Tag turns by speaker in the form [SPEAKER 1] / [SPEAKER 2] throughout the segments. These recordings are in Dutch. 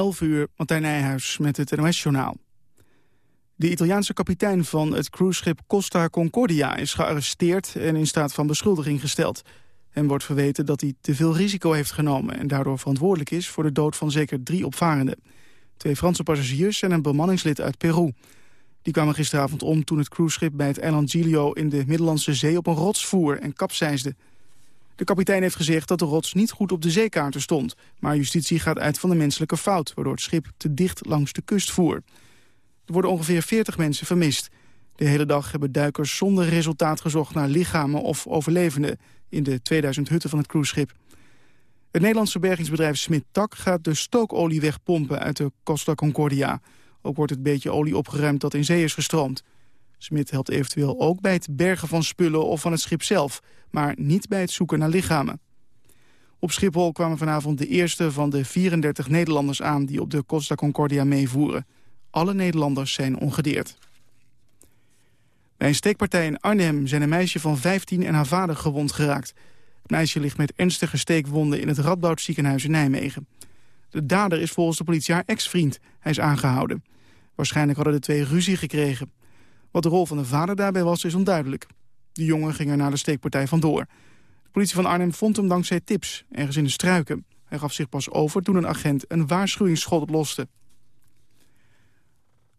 [SPEAKER 1] 11 uur, Martijn Nijhuis met het NOS-journaal. De Italiaanse kapitein van het cruiseschip Costa Concordia is gearresteerd en in staat van beschuldiging gesteld. Hem wordt verweten dat hij te veel risico heeft genomen en daardoor verantwoordelijk is voor de dood van zeker drie opvarenden. Twee Franse passagiers en een bemanningslid uit Peru. Die kwamen gisteravond om toen het cruiseschip bij het eiland Giglio in de Middellandse Zee op een rots voer en kapseisde. De kapitein heeft gezegd dat de rots niet goed op de zeekaarten stond. Maar justitie gaat uit van de menselijke fout... waardoor het schip te dicht langs de kust voer. Er worden ongeveer 40 mensen vermist. De hele dag hebben duikers zonder resultaat gezocht naar lichamen of overlevenden... in de 2000 hutten van het cruiseschip. Het Nederlandse bergingsbedrijf Smit-Tak gaat de stookolie wegpompen uit de Costa Concordia. Ook wordt het beetje olie opgeruimd dat in zee is gestroomd. Smit helpt eventueel ook bij het bergen van spullen of van het schip zelf... maar niet bij het zoeken naar lichamen. Op Schiphol kwamen vanavond de eerste van de 34 Nederlanders aan... die op de Costa Concordia meevoeren. Alle Nederlanders zijn ongedeerd. Bij een steekpartij in Arnhem zijn een meisje van 15 en haar vader gewond geraakt. Het meisje ligt met ernstige steekwonden in het Radboud ziekenhuis in Nijmegen. De dader is volgens de politie haar ex-vriend. Hij is aangehouden. Waarschijnlijk hadden de twee ruzie gekregen. Wat de rol van de vader daarbij was, is onduidelijk. De jongen ging er na de steekpartij vandoor. De politie van Arnhem vond hem dankzij tips, ergens in de struiken. Hij gaf zich pas over toen een agent een waarschuwingsschot loste.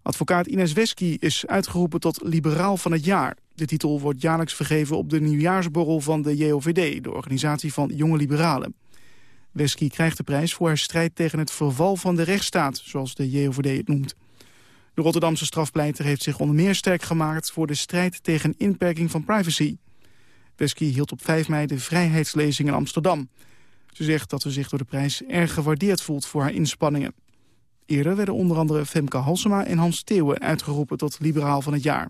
[SPEAKER 1] Advocaat Ines Wesky is uitgeroepen tot liberaal van het jaar. De titel wordt jaarlijks vergeven op de nieuwjaarsborrel van de JOVD... de organisatie van jonge liberalen. Wesky krijgt de prijs voor haar strijd tegen het verval van de rechtsstaat... zoals de JOVD het noemt. De Rotterdamse strafpleiter heeft zich onder meer sterk gemaakt... voor de strijd tegen inperking van privacy. Wesky hield op 5 mei de vrijheidslezing in Amsterdam. Ze zegt dat ze zich door de prijs erg gewaardeerd voelt voor haar inspanningen. Eerder werden onder andere Femke Halsema en Hans Theeuwen uitgeroepen tot liberaal van het jaar.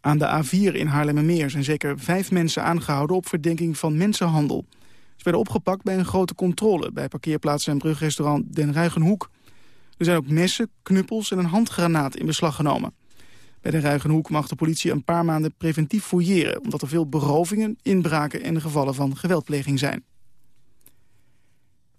[SPEAKER 1] Aan de A4 in Haarlemmermeer zijn zeker vijf mensen aangehouden op verdenking van mensenhandel. Ze werden opgepakt bij een grote controle bij parkeerplaats en brugrestaurant Den Ruigenhoek. Er zijn ook messen, knuppels en een handgranaat in beslag genomen. Bij de Ruigenhoek mag de politie een paar maanden preventief fouilleren... omdat er veel berovingen, inbraken en gevallen van geweldpleging zijn.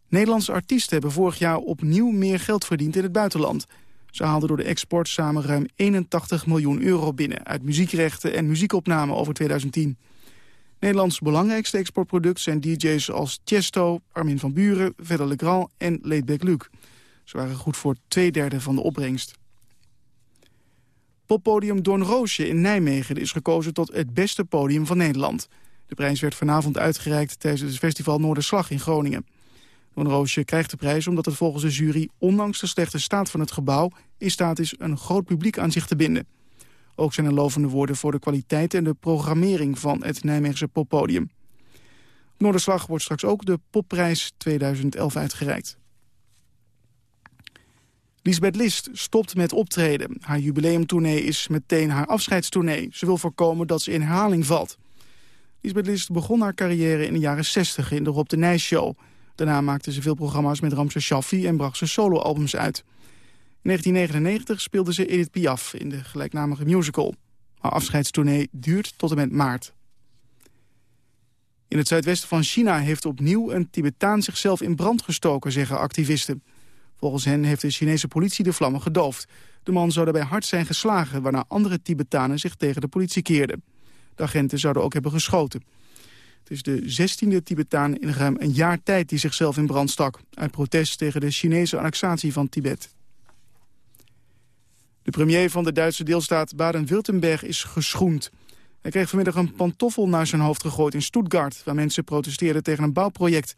[SPEAKER 1] Nederlandse artiesten hebben vorig jaar opnieuw meer geld verdiend in het buitenland. Ze haalden door de export samen ruim 81 miljoen euro binnen... uit muziekrechten en muziekopnamen over 2010. Nederlands belangrijkste exportproduct zijn DJ's als Chesto, Armin van Buren, Verder Legrand en Laidback Luke. Ze waren goed voor twee derde van de opbrengst. Poppodium Doornroosje in Nijmegen is gekozen tot het beste podium van Nederland. De prijs werd vanavond uitgereikt tijdens het festival Noorderslag in Groningen. Doornroosje krijgt de prijs omdat het volgens de jury... ondanks de slechte staat van het gebouw... in staat is een groot publiek aan zich te binden. Ook zijn er lovende woorden voor de kwaliteit en de programmering van het Nijmeegse poppodium. Noorderslag wordt straks ook de popprijs 2011 uitgereikt. Lisbeth List stopt met optreden. Haar jubileumtournee is meteen haar afscheidstournee. Ze wil voorkomen dat ze in herhaling valt. Lisbeth List begon haar carrière in de jaren 60 in de Rob de Nijs Show. Daarna maakte ze veel programma's met Ramse Shaffi en bracht ze soloalbums uit. In 1999 speelde ze Edith Piaf in de gelijknamige musical. Haar afscheidstournee duurt tot en met maart. In het zuidwesten van China heeft opnieuw een Tibetaan zichzelf in brand gestoken, zeggen activisten. Volgens hen heeft de Chinese politie de vlammen gedoofd. De man zou daarbij hard zijn geslagen, waarna andere Tibetanen zich tegen de politie keerden. De agenten zouden ook hebben geschoten. Het is de 16e Tibetaan in ruim een jaar tijd die zichzelf in brand stak... uit protest tegen de Chinese annexatie van Tibet. De premier van de Duitse deelstaat Baden-Württemberg is geschoend. Hij kreeg vanmiddag een pantoffel naar zijn hoofd gegooid in Stuttgart... waar mensen protesteerden tegen een bouwproject.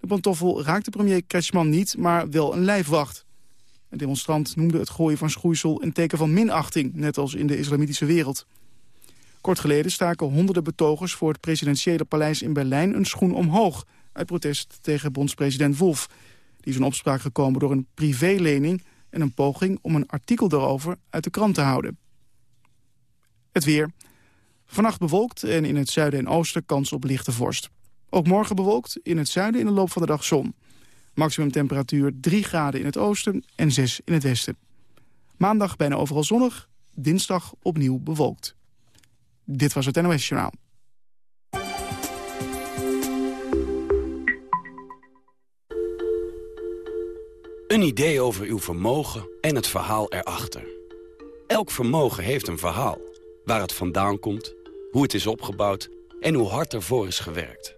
[SPEAKER 1] De pantoffel raakte premier Kretschmann niet, maar wel een lijfwacht. Een demonstrant noemde het gooien van schoeisel een teken van minachting... net als in de islamitische wereld. Kort geleden staken honderden betogers voor het presidentiële paleis in Berlijn een schoen omhoog... uit protest tegen bondspresident Wolf. Die is in opspraak gekomen door een privélening en een poging om een artikel daarover uit de krant te houden. Het weer. Vannacht bewolkt en in het zuiden en oosten kans op lichte vorst. Ook morgen bewolkt, in het zuiden in de loop van de dag zon. Maximum temperatuur 3 graden in het oosten en 6 in het westen. Maandag bijna overal zonnig, dinsdag opnieuw bewolkt. Dit was het NOS Journaal.
[SPEAKER 2] Een idee over uw vermogen en het verhaal erachter. Elk vermogen heeft een verhaal. Waar het vandaan komt, hoe het is opgebouwd en hoe hard ervoor is gewerkt.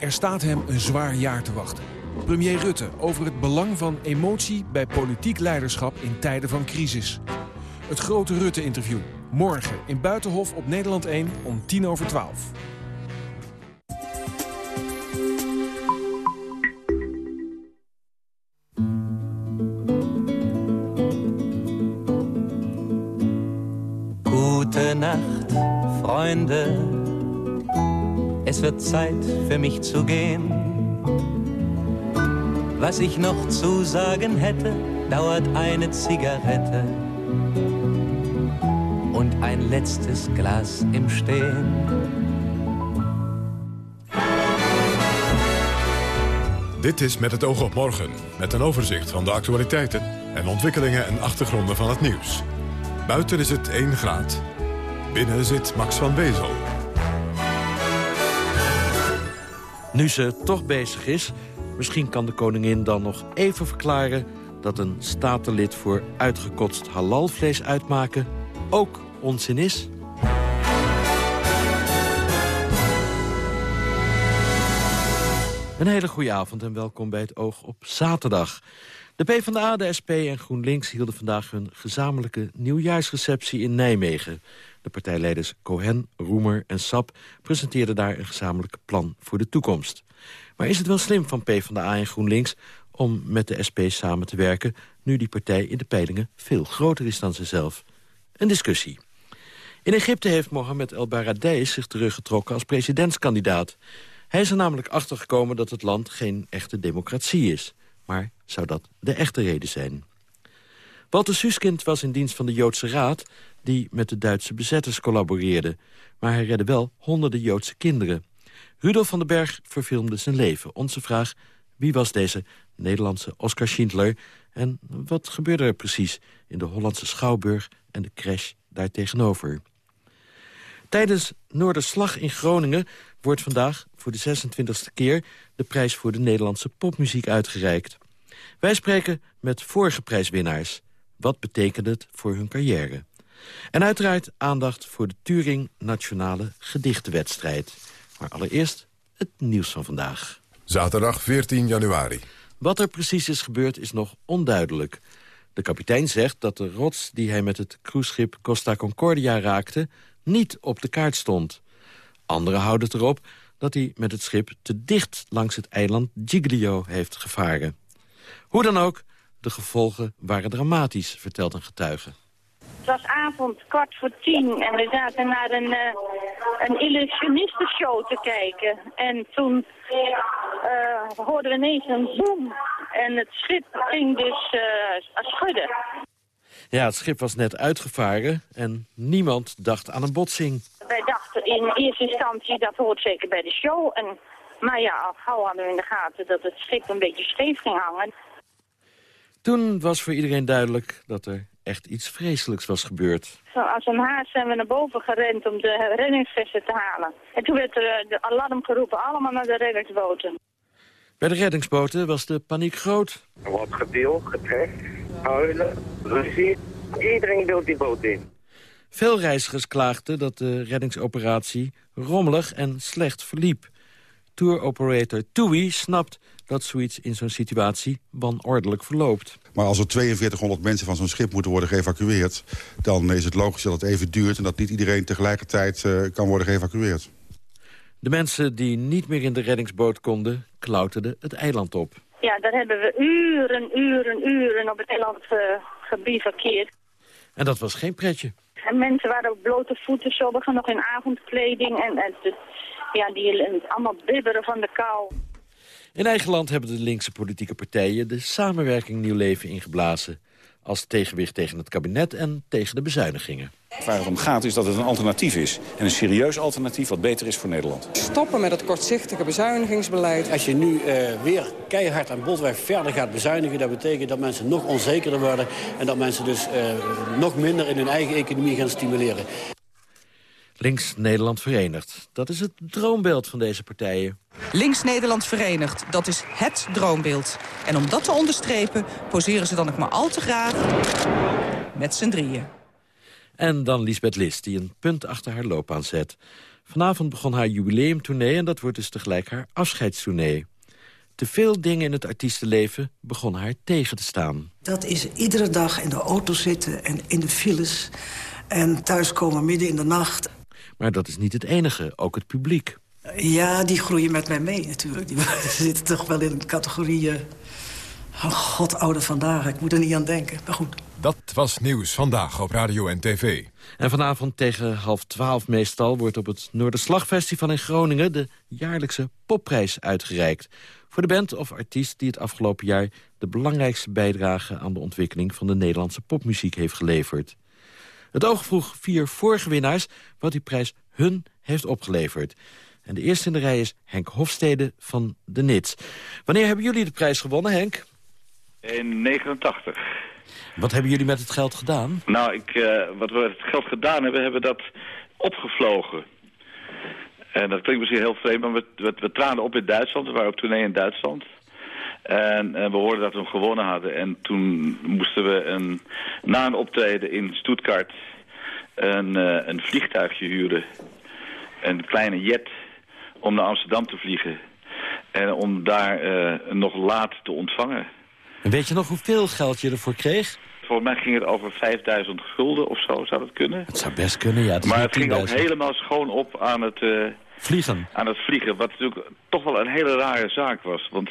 [SPEAKER 3] Er staat hem een zwaar jaar te wachten. Premier Rutte over het belang van emotie bij politiek leiderschap in tijden van crisis. Het grote Rutte-interview. Morgen in Buitenhof op Nederland 1 om tien over 12.
[SPEAKER 4] Gute Nacht, Freunde. Es wird Zeit für mich zu gehen. Was ich noch zu sagen hätte, dauert eine Zigarette und ein letztes Glas im Stehen.
[SPEAKER 5] Dit is Met het oog op morgen, met een overzicht van de actualiteiten en ontwikkelingen en achtergronden van het nieuws. Buiten is het 1 graad. Binnen zit Max van Wezel.
[SPEAKER 6] Nu ze toch bezig is, misschien kan de koningin dan nog even verklaren... dat een statenlid voor uitgekotst halalvlees uitmaken ook onzin is. Een hele goede avond en welkom bij het Oog op zaterdag. De PvdA, de SP en GroenLinks hielden vandaag hun gezamenlijke nieuwjaarsreceptie in Nijmegen. De partijleiders Cohen, Roemer en Sap presenteerden daar een gezamenlijk plan voor de toekomst. Maar is het wel slim van PvdA en GroenLinks om met de SP samen te werken... nu die partij in de peilingen veel groter is dan zichzelf? Een discussie. In Egypte heeft Mohamed El Baradei zich teruggetrokken als presidentskandidaat. Hij is er namelijk achtergekomen dat het land geen echte democratie is. Maar zou dat de echte reden zijn? Walter Suskind was in dienst van de Joodse Raad... die met de Duitse bezetters collaboreerde. Maar hij redde wel honderden Joodse kinderen. Rudolf van den Berg verfilmde zijn leven. Onze vraag, wie was deze Nederlandse Oscar Schindler... en wat gebeurde er precies in de Hollandse Schouwburg... en de crash daartegenover? Tijdens Noorderslag in Groningen wordt vandaag voor de 26e keer... de prijs voor de Nederlandse popmuziek uitgereikt. Wij spreken met vorige prijswinnaars. Wat betekent het voor hun carrière? En uiteraard aandacht voor de Turing Nationale Gedichtenwedstrijd. Maar allereerst het nieuws van vandaag.
[SPEAKER 5] Zaterdag 14 januari.
[SPEAKER 6] Wat er precies is gebeurd is nog onduidelijk. De kapitein zegt dat de rots die hij met het cruiseschip Costa Concordia raakte... niet op de kaart stond. Anderen houden het erop dat hij met het schip te dicht langs het eiland Giglio heeft gevaren. Hoe dan ook, de gevolgen waren dramatisch, vertelt een getuige.
[SPEAKER 7] Het was avond kwart voor tien en we zaten naar een, uh, een illusionistenshow te kijken. En toen uh, hoorden we ineens een boom en het schip ging dus uh, schudden.
[SPEAKER 6] Ja, het schip was net uitgevaren en niemand dacht aan een botsing.
[SPEAKER 7] Wij dachten in eerste instantie dat hoort zeker bij de show. En, maar ja, al gauw hadden we in de gaten dat het schip een beetje scheef ging hangen.
[SPEAKER 6] Toen was voor iedereen duidelijk dat er echt iets vreselijks was gebeurd.
[SPEAKER 7] Zo, als een haas zijn we naar boven gerend om de reddingsvesten te halen. En toen werd er de alarm geroepen, allemaal naar de reddingsboten.
[SPEAKER 6] Bij de reddingsboten was de paniek groot.
[SPEAKER 8] Er wordt gedeeld, getrekt, huilen, ruzie. Iedereen wil die boot in.
[SPEAKER 6] Veel reizigers klaagden dat de reddingsoperatie rommelig en slecht verliep. Tour operator TUI snapt dat zoiets in zo'n situatie wanordelijk verloopt.
[SPEAKER 9] Maar als er 4200 mensen van zo'n schip moeten worden geëvacueerd... dan is het logisch dat het even duurt... en dat niet iedereen tegelijkertijd uh, kan worden geëvacueerd.
[SPEAKER 6] De mensen die niet meer in de reddingsboot konden... klauterden het eiland op.
[SPEAKER 7] Ja, daar hebben we uren, uren, uren op het eiland uh, gebivakkeerd.
[SPEAKER 6] En dat was geen pretje.
[SPEAKER 7] En mensen waren op blote voeten, sommigen nog in avondkleding. En, en ja, die allemaal bibberen van de kou.
[SPEAKER 6] In eigen land hebben de linkse politieke partijen de samenwerking nieuw leven ingeblazen. Als tegenwicht tegen het kabinet en tegen de bezuinigingen.
[SPEAKER 10] Waar het om gaat is dat het een alternatief is. En een serieus alternatief wat beter is voor Nederland.
[SPEAKER 11] Stoppen met het kortzichtige bezuinigingsbeleid.
[SPEAKER 12] Als je nu uh, weer keihard aan botweg verder gaat bezuinigen... dat betekent dat mensen nog onzekerder worden... en dat mensen dus uh, nog minder in hun eigen economie gaan stimuleren.
[SPEAKER 6] Links Nederland Verenigd. Dat is het droombeeld van deze partijen.
[SPEAKER 11] Links Nederland Verenigd, dat is HET droombeeld. En om dat te onderstrepen, poseren ze dan ook maar al te graag met z'n drieën.
[SPEAKER 6] En dan Lisbeth List, die een punt achter haar loopbaan zet. Vanavond begon haar jubileumtournee en dat wordt dus tegelijk haar afscheidstournee. Te veel dingen in het artiestenleven begonnen haar tegen te staan.
[SPEAKER 13] Dat is iedere dag in de auto zitten en in de files... en thuiskomen midden in de nacht.
[SPEAKER 6] Maar dat is niet het enige, ook het publiek.
[SPEAKER 13] Ja, die groeien met mij mee natuurlijk. Die zitten toch wel in een categorie... Oh god, oude vandaag, ik moet er niet aan denken. Maar goed.
[SPEAKER 5] Dat was Nieuws Vandaag op Radio en TV.
[SPEAKER 6] En vanavond tegen half twaalf meestal wordt op het Noorderslagfestival in Groningen... de jaarlijkse popprijs uitgereikt. Voor de band of artiest die het afgelopen jaar... de belangrijkste bijdrage aan de ontwikkeling van de Nederlandse popmuziek heeft geleverd. Het oog vroeg vier vorige winnaars wat die prijs hun heeft opgeleverd. En de eerste in de rij is Henk Hofstede van de Nits. Wanneer hebben jullie de prijs gewonnen, Henk?
[SPEAKER 14] In 89.
[SPEAKER 6] Wat hebben jullie met het geld gedaan?
[SPEAKER 14] Nou, ik, uh, wat we met het geld gedaan hebben, hebben dat opgevlogen. En dat klinkt misschien heel vreemd, maar we, we, we traden op in Duitsland. We waren op tournee in Duitsland. En, en, we hoorden dat we hem gewonnen hadden. En toen moesten we een, na een optreden in Stuttgart een, uh, een vliegtuigje huren. Een kleine jet om naar Amsterdam te vliegen. En om daar uh, nog laat te ontvangen.
[SPEAKER 6] En weet je nog hoeveel geld je ervoor kreeg?
[SPEAKER 14] Volgens mij ging het over 5000 gulden of zo, zou dat kunnen?
[SPEAKER 6] Het zou best kunnen, ja. Het
[SPEAKER 14] maar het ging ook helemaal schoon op aan het... Uh,
[SPEAKER 6] vliegen.
[SPEAKER 14] Aan het vliegen, wat natuurlijk toch wel een hele rare zaak was. Want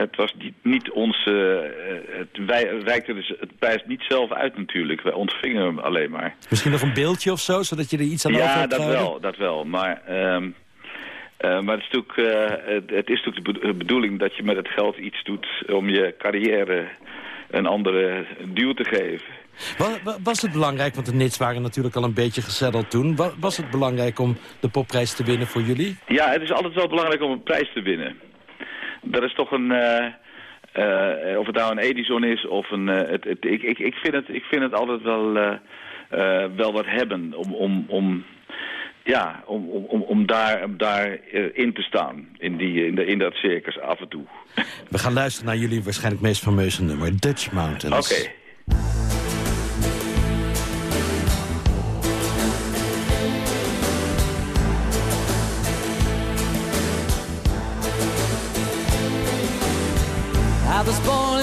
[SPEAKER 14] het was niet, niet ons... Uh, het wij, reikte dus het prijs niet zelf uit natuurlijk. Wij ontvingen hem alleen maar.
[SPEAKER 6] Misschien nog een beeldje of zo, zodat je er iets aan
[SPEAKER 14] ja,
[SPEAKER 6] over
[SPEAKER 14] hebt
[SPEAKER 6] Ja,
[SPEAKER 14] dat wel, dat wel. Maar... Um, uh, maar het is, natuurlijk, uh, het, het, is natuurlijk de bedoeling dat je met het geld iets doet om je carrière een andere duw te geven.
[SPEAKER 6] Was, was het belangrijk, want de Nits waren natuurlijk al een beetje gezetteld toen. Was het belangrijk om de popprijs te winnen voor jullie?
[SPEAKER 14] Ja, het is altijd wel belangrijk om een prijs te winnen. Dat is toch een... Uh, uh, of het nou een Edison is of een... Uh, het, het, ik, ik, ik, vind het, ik vind het altijd wel, wel wat hebben om... om, om ja, om, om, om daar, om daar in te staan, in, die, in, de, in dat circus af en toe.
[SPEAKER 6] We gaan luisteren naar jullie waarschijnlijk meest fameuze nummer, Dutch Mountains.
[SPEAKER 14] Oké. Okay.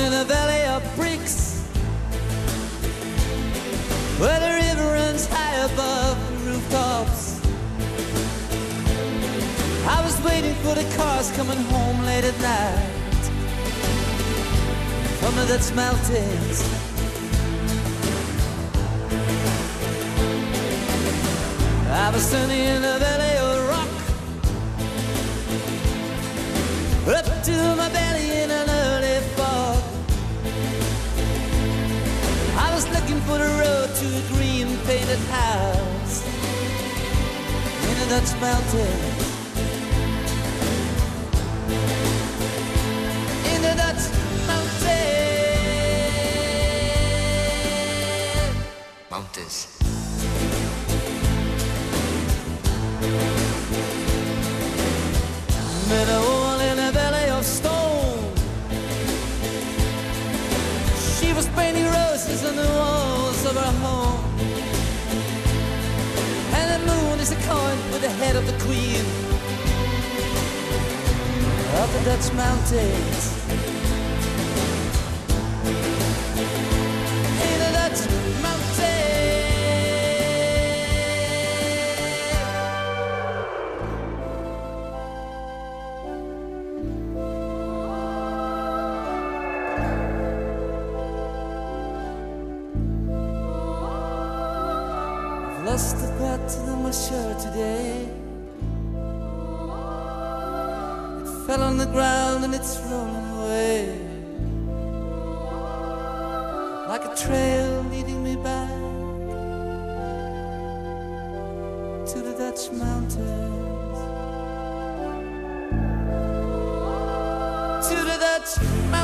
[SPEAKER 15] In a valley of bricks Where the river runs high above the rooftops. I was waiting for the cars coming home late at night the Dutch mountains. I was standing in a valley of rock Up to my belly to a green painted house. In the Dutch mountains in the Dutch mountains. The head of the queen of the Dutch mountains. Trail leading me back to the Dutch mountains. To the Dutch mountains.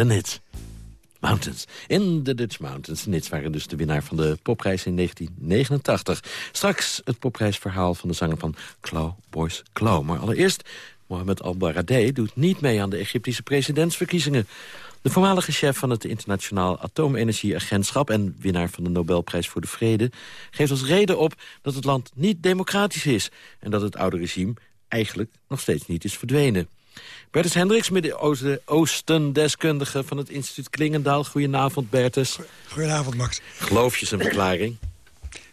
[SPEAKER 6] De Nits. Mountains. In de Dutch Mountains. Nits waren dus de winnaar van de popprijs in 1989. Straks het popprijsverhaal van de zanger van Claw Boys Claw. Maar allereerst, Mohamed Al-Baradei doet niet mee aan de Egyptische presidentsverkiezingen. De voormalige chef van het Internationaal Atoomenergieagentschap... en winnaar van de Nobelprijs voor de Vrede... geeft als reden op dat het land niet democratisch is... en dat het oude regime eigenlijk nog steeds niet is verdwenen. Bertus Hendricks, Midden-Oosten-deskundige van het instituut Klingendaal. Goedenavond, Bertus.
[SPEAKER 16] Goedenavond, Max.
[SPEAKER 6] Geloof je zijn verklaring?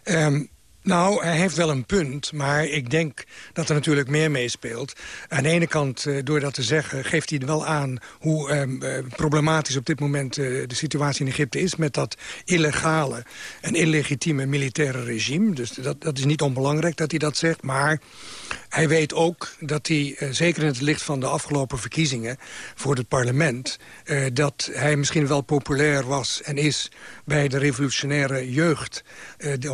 [SPEAKER 16] Ehm, nou, hij heeft wel een punt, maar ik denk dat er natuurlijk meer meespeelt. Aan de ene kant, eh, door dat te zeggen, geeft hij wel aan... hoe ehm, eh, problematisch op dit moment eh, de situatie in Egypte is... met dat illegale en illegitieme militaire regime. Dus dat, dat is niet onbelangrijk dat hij dat zegt, maar... Hij weet ook dat hij, eh, zeker in het licht van de afgelopen verkiezingen... voor het parlement, dat hij misschien wel populair was en is... bij de revolutionaire jeugd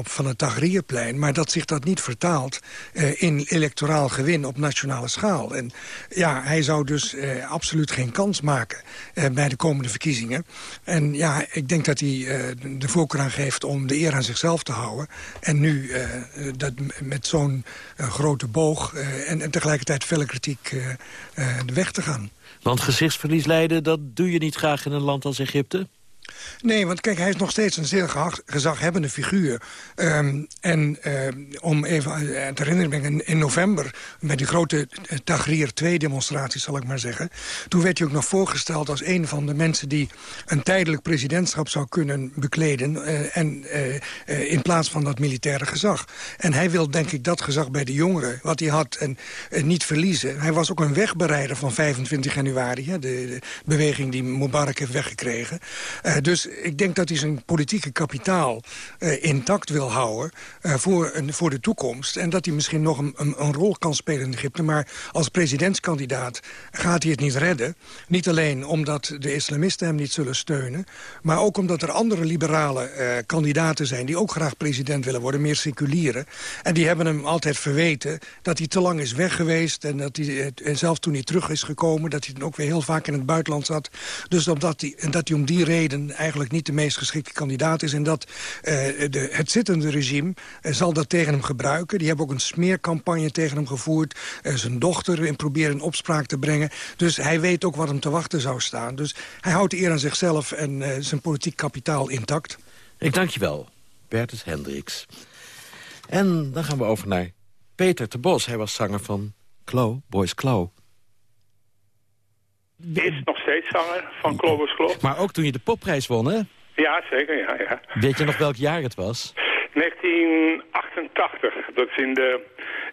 [SPEAKER 16] van het Tahrirplein... maar dat zich dat niet vertaalt eh, in electoraal gewin op nationale schaal. En ja, hij zou dus eh, absoluut geen kans maken eh, bij de komende verkiezingen. En ja, ik denk dat hij de voorkeur aan geeft om de eer aan zichzelf te houden... en nu dat met zo'n grote boog en, en tegelijkertijd felle kritiek de weg te gaan.
[SPEAKER 6] Want gezichtsverlies leiden, dat doe je niet graag in een land als Egypte?
[SPEAKER 16] Nee, want kijk, hij is nog steeds een zeer gezaghebbende figuur. Ehm, en ehm, om even eh, te herinneren, in, november... met die grote eh, Tahrir 2-demonstratie, zal ik maar zeggen... toen werd hij ook nog voorgesteld als een van de mensen... die een tijdelijk presidentschap zou kunnen bekleden... eh, en, in plaats van dat militaire gezag. En hij wil, denk ik, dat gezag bij de jongeren, wat hij had... en niet verliezen. Hij was ook een wegbereider van 25 januari... De, de beweging die Mubarak heeft weggekregen... Eh, dus ik denk dat hij zijn politieke kapitaal eh, intact wil houden eh, voor, een, voor de toekomst. En dat hij misschien nog een, een, rol kan spelen in Egypte. Maar als presidentskandidaat gaat hij het niet redden. Niet alleen omdat de islamisten hem niet zullen steunen... maar ook omdat er andere liberale kandidaten zijn... die ook graag president willen worden, meer seculieren. En die hebben hem altijd verweten dat hij te lang is weg geweest... en dat hij, en zelfs toen hij terug is gekomen... dat hij dan ook weer heel vaak in het buitenland zat. Dus omdat hij, dat hij om die reden eigenlijk niet de meest geschikte kandidaat is... en dat eh, de, het zittende regime eh, zal dat tegen hem gebruiken. Die hebben ook een smeercampagne tegen hem gevoerd. Eh, zijn dochter in proberen in opspraak te brengen. Dus hij weet ook wat hem te wachten zou staan. Dus hij houdt de eer aan zichzelf en zijn politiek kapitaal intact.
[SPEAKER 6] Ik dank je wel, Bertus Hendricks. En dan gaan we over naar Peter de Bos. Hij was zanger van Klo, Boys Klo.
[SPEAKER 17] Is nog steeds zanger van Clovis Klop.
[SPEAKER 6] Maar ook toen je de popprijs won, hè?
[SPEAKER 17] Ja, zeker, ja, ja.
[SPEAKER 6] Weet je nog welk jaar het was?
[SPEAKER 17] 1988, dat is in de,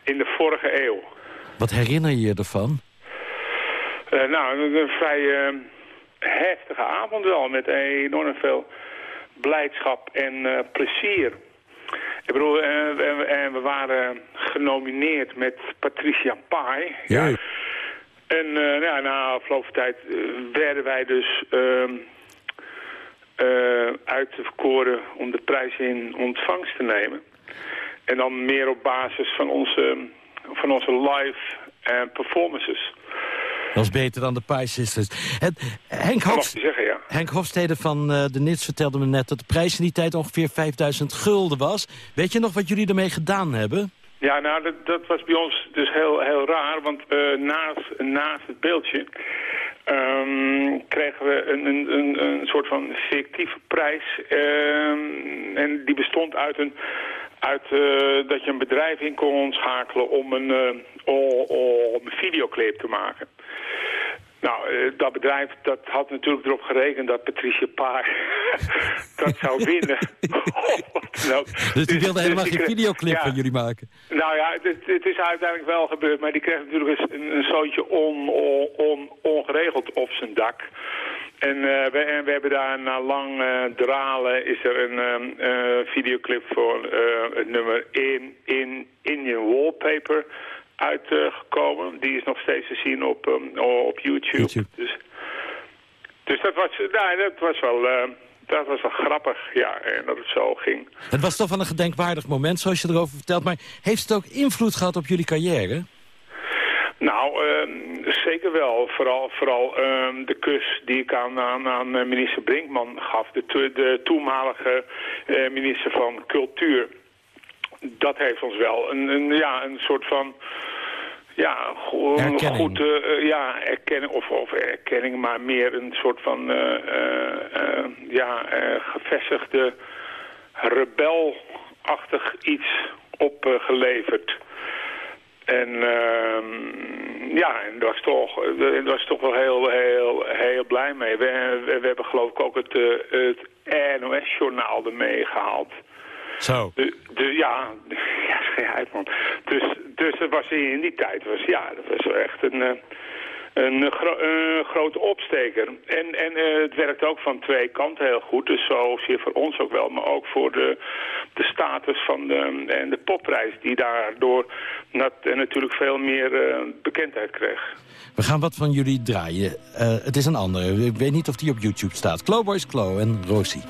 [SPEAKER 17] in de vorige eeuw.
[SPEAKER 6] Wat herinner je je ervan?
[SPEAKER 17] Eh, nou, een, een vrij eh, heftige avond wel, met enorm veel blijdschap en eh, plezier. Ik bedoel, we, we- we waren genomineerd met Patricia Pai. Ja. En eh, ja, na afgelopen tijd eh, werden wij dus ehm, eh, uitverkoren om de prijs in ontvangst te nemen. En dan meer op basis van onze, van onze live uh, performances.
[SPEAKER 6] Dat is beter dan de Pie Sisters. Henk, Hofs
[SPEAKER 17] zeggen, ja.
[SPEAKER 6] Henk Hofstede van uh, de NITS vertelde me net dat de prijs in die tijd ongeveer 5000 gulden was. Weet je nog wat jullie ermee gedaan hebben?
[SPEAKER 17] Ja, nou, dat, dat was bij ons dus heel, heel raar, want uh, naast, het beeldje um, kregen we een, een, een, soort van fictieve prijs. Um, en die bestond uit een uit uh, dat je een bedrijf in kon schakelen om een, uh, om een videoclip te maken. Nou, uh, dat bedrijf dat had natuurlijk erop gerekend dat Patricia Paar dat zou winnen.
[SPEAKER 6] nou, dus die wilde dus helemaal geen videoclip ja, van jullie maken?
[SPEAKER 17] Nou ja, het, het, is uiteindelijk wel gebeurd, maar die kreeg natuurlijk een, een zootje on, on, on, ongeregeld op zijn dak. En, uh, we, en we hebben daar na lang uh, dralen is er een uh, videoclip voor het nummer In, In Indian Wallpaper uitgekomen. Die is nog steeds te zien op, um, op YouTube. YouTube. Dus, dus dat, was, nou, dat was wel... dat was wel grappig, ja, en dat het zo ging.
[SPEAKER 6] Het was toch wel een gedenkwaardig moment, zoals je erover vertelt. Maar heeft het ook invloed gehad op jullie carrière?
[SPEAKER 17] Nou, uh, zeker wel. Vooral, vooral uh, de kus die ik aan, aan, aan minister Brinkman gaf, de, de toenmalige uh, minister van Cultuur. Dat heeft ons wel een, een ja, een soort van... Ja, goed, uh, ja, erkenning, of, of erkenning, maar meer een soort van, uh, uh, ja, gevestigde rebelachtig iets opgeleverd. En uh, ja, en daar was toch, daar was toch wel heel, heel, heel blij mee. We, we, we hebben geloof ik ook het, het NOS-journaal ermee gehaald.
[SPEAKER 6] Zo.
[SPEAKER 17] De, de, ja, ja, schei man. Dus, dus dat was in die tijd, was, ja, dat was echt een... Een, gro een grote opsteker. En, en uh, het werkt ook van twee kanten heel goed. Dus zozeer voor ons ook wel, maar ook voor de, de status van de, en de popprijs... die daardoor nat, natuurlijk veel meer uh, bekendheid kreeg.
[SPEAKER 6] We gaan wat van jullie draaien. Uh, het is een andere. Ik weet niet of die op YouTube staat. Clowboys Clow en Rosie.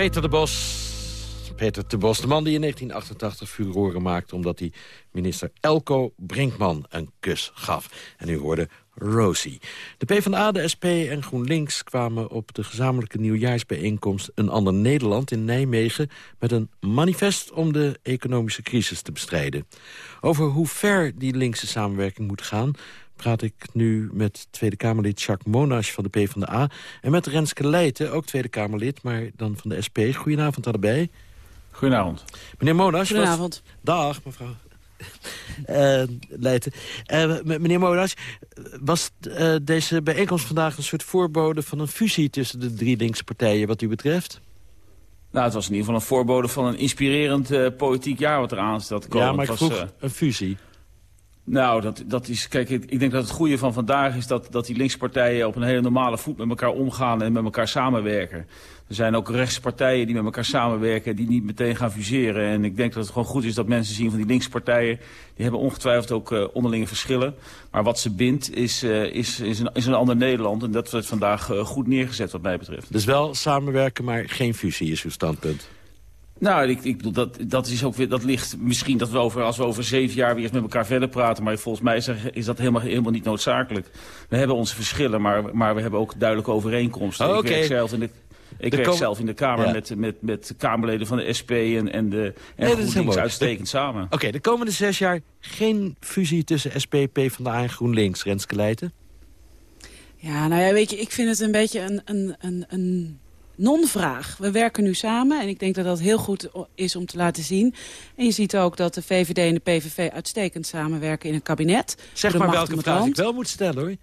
[SPEAKER 6] Peter de Bos. Peter de Bos, de man die in 1988 furoren maakte... omdat hij minister Elko Brinkman een kus gaf. En u hoorde Rosie. De PvdA, de SP en GroenLinks kwamen op de gezamenlijke nieuwjaarsbijeenkomst... Een Ander Nederland in Nijmegen... met een manifest om de economische crisis te bestrijden. Over hoe ver die linkse samenwerking moet gaan praat ik nu met Tweede Kamerlid Jacques Monash van de PvdA... en met Renske Leijten, ook Tweede Kamerlid, maar dan van de SP. Goedenavond allebei.
[SPEAKER 18] Goedenavond.
[SPEAKER 6] Meneer Monash.
[SPEAKER 18] Goedenavond.
[SPEAKER 6] Dag, mevrouw. Uh, Leijten. Uh, meneer Monash, was uh, deze bijeenkomst vandaag een soort voorbode van een fusie... tussen de drie linkse partijen wat u betreft?
[SPEAKER 18] Nou, het was in ieder geval een voorbode van een inspirerend politiek jaar wat eraan staat te komen.
[SPEAKER 6] Ja, maar ik vroeg een fusie.
[SPEAKER 18] Nou, dat, dat is, kijk, ik denk dat het goede van vandaag is dat, dat die linkse partijen op een hele normale voet met elkaar omgaan en met elkaar samenwerken. Er zijn ook rechtse partijen die met elkaar samenwerken die niet meteen gaan fuseren. En ik denk dat het gewoon goed is dat mensen zien van die linkse partijen, die hebben ongetwijfeld ook uh, onderlinge verschillen. Maar wat ze bindt is, uh, is, is, een, ander Nederland en dat wordt vandaag uh, goed neergezet wat mij betreft.
[SPEAKER 6] Dus wel samenwerken, maar geen fusie is uw standpunt?
[SPEAKER 18] Nou, ik, ik bedoel, dat, dat, is ook weer, dat ligt misschien dat we over, als we over zeven jaar weer eens met elkaar verder praten. Maar volgens mij is, er, is dat helemaal, helemaal niet noodzakelijk. We hebben onze verschillen, maar, maar we hebben ook duidelijke overeenkomsten.
[SPEAKER 6] Oh,
[SPEAKER 18] ik werk zelf in de, ik werk zelf in de Kamer ja. met, met, met Kamerleden van de SP en, en de en nee, GroenLinks uitstekend samen.
[SPEAKER 6] Oké, okay, de komende zes jaar geen fusie tussen SP, PvdA en GroenLinks, Renske Leijten?
[SPEAKER 19] Ja, nou ja, weet je, ik vind het een beetje een, een, een, een non-vraag. We werken nu samen en ik denk dat dat heel goed is om te laten zien. En je ziet ook dat de VVD en de PVV uitstekend samenwerken in een kabinet.
[SPEAKER 6] Zeg maar welke vraag ik wel moet stellen hoor.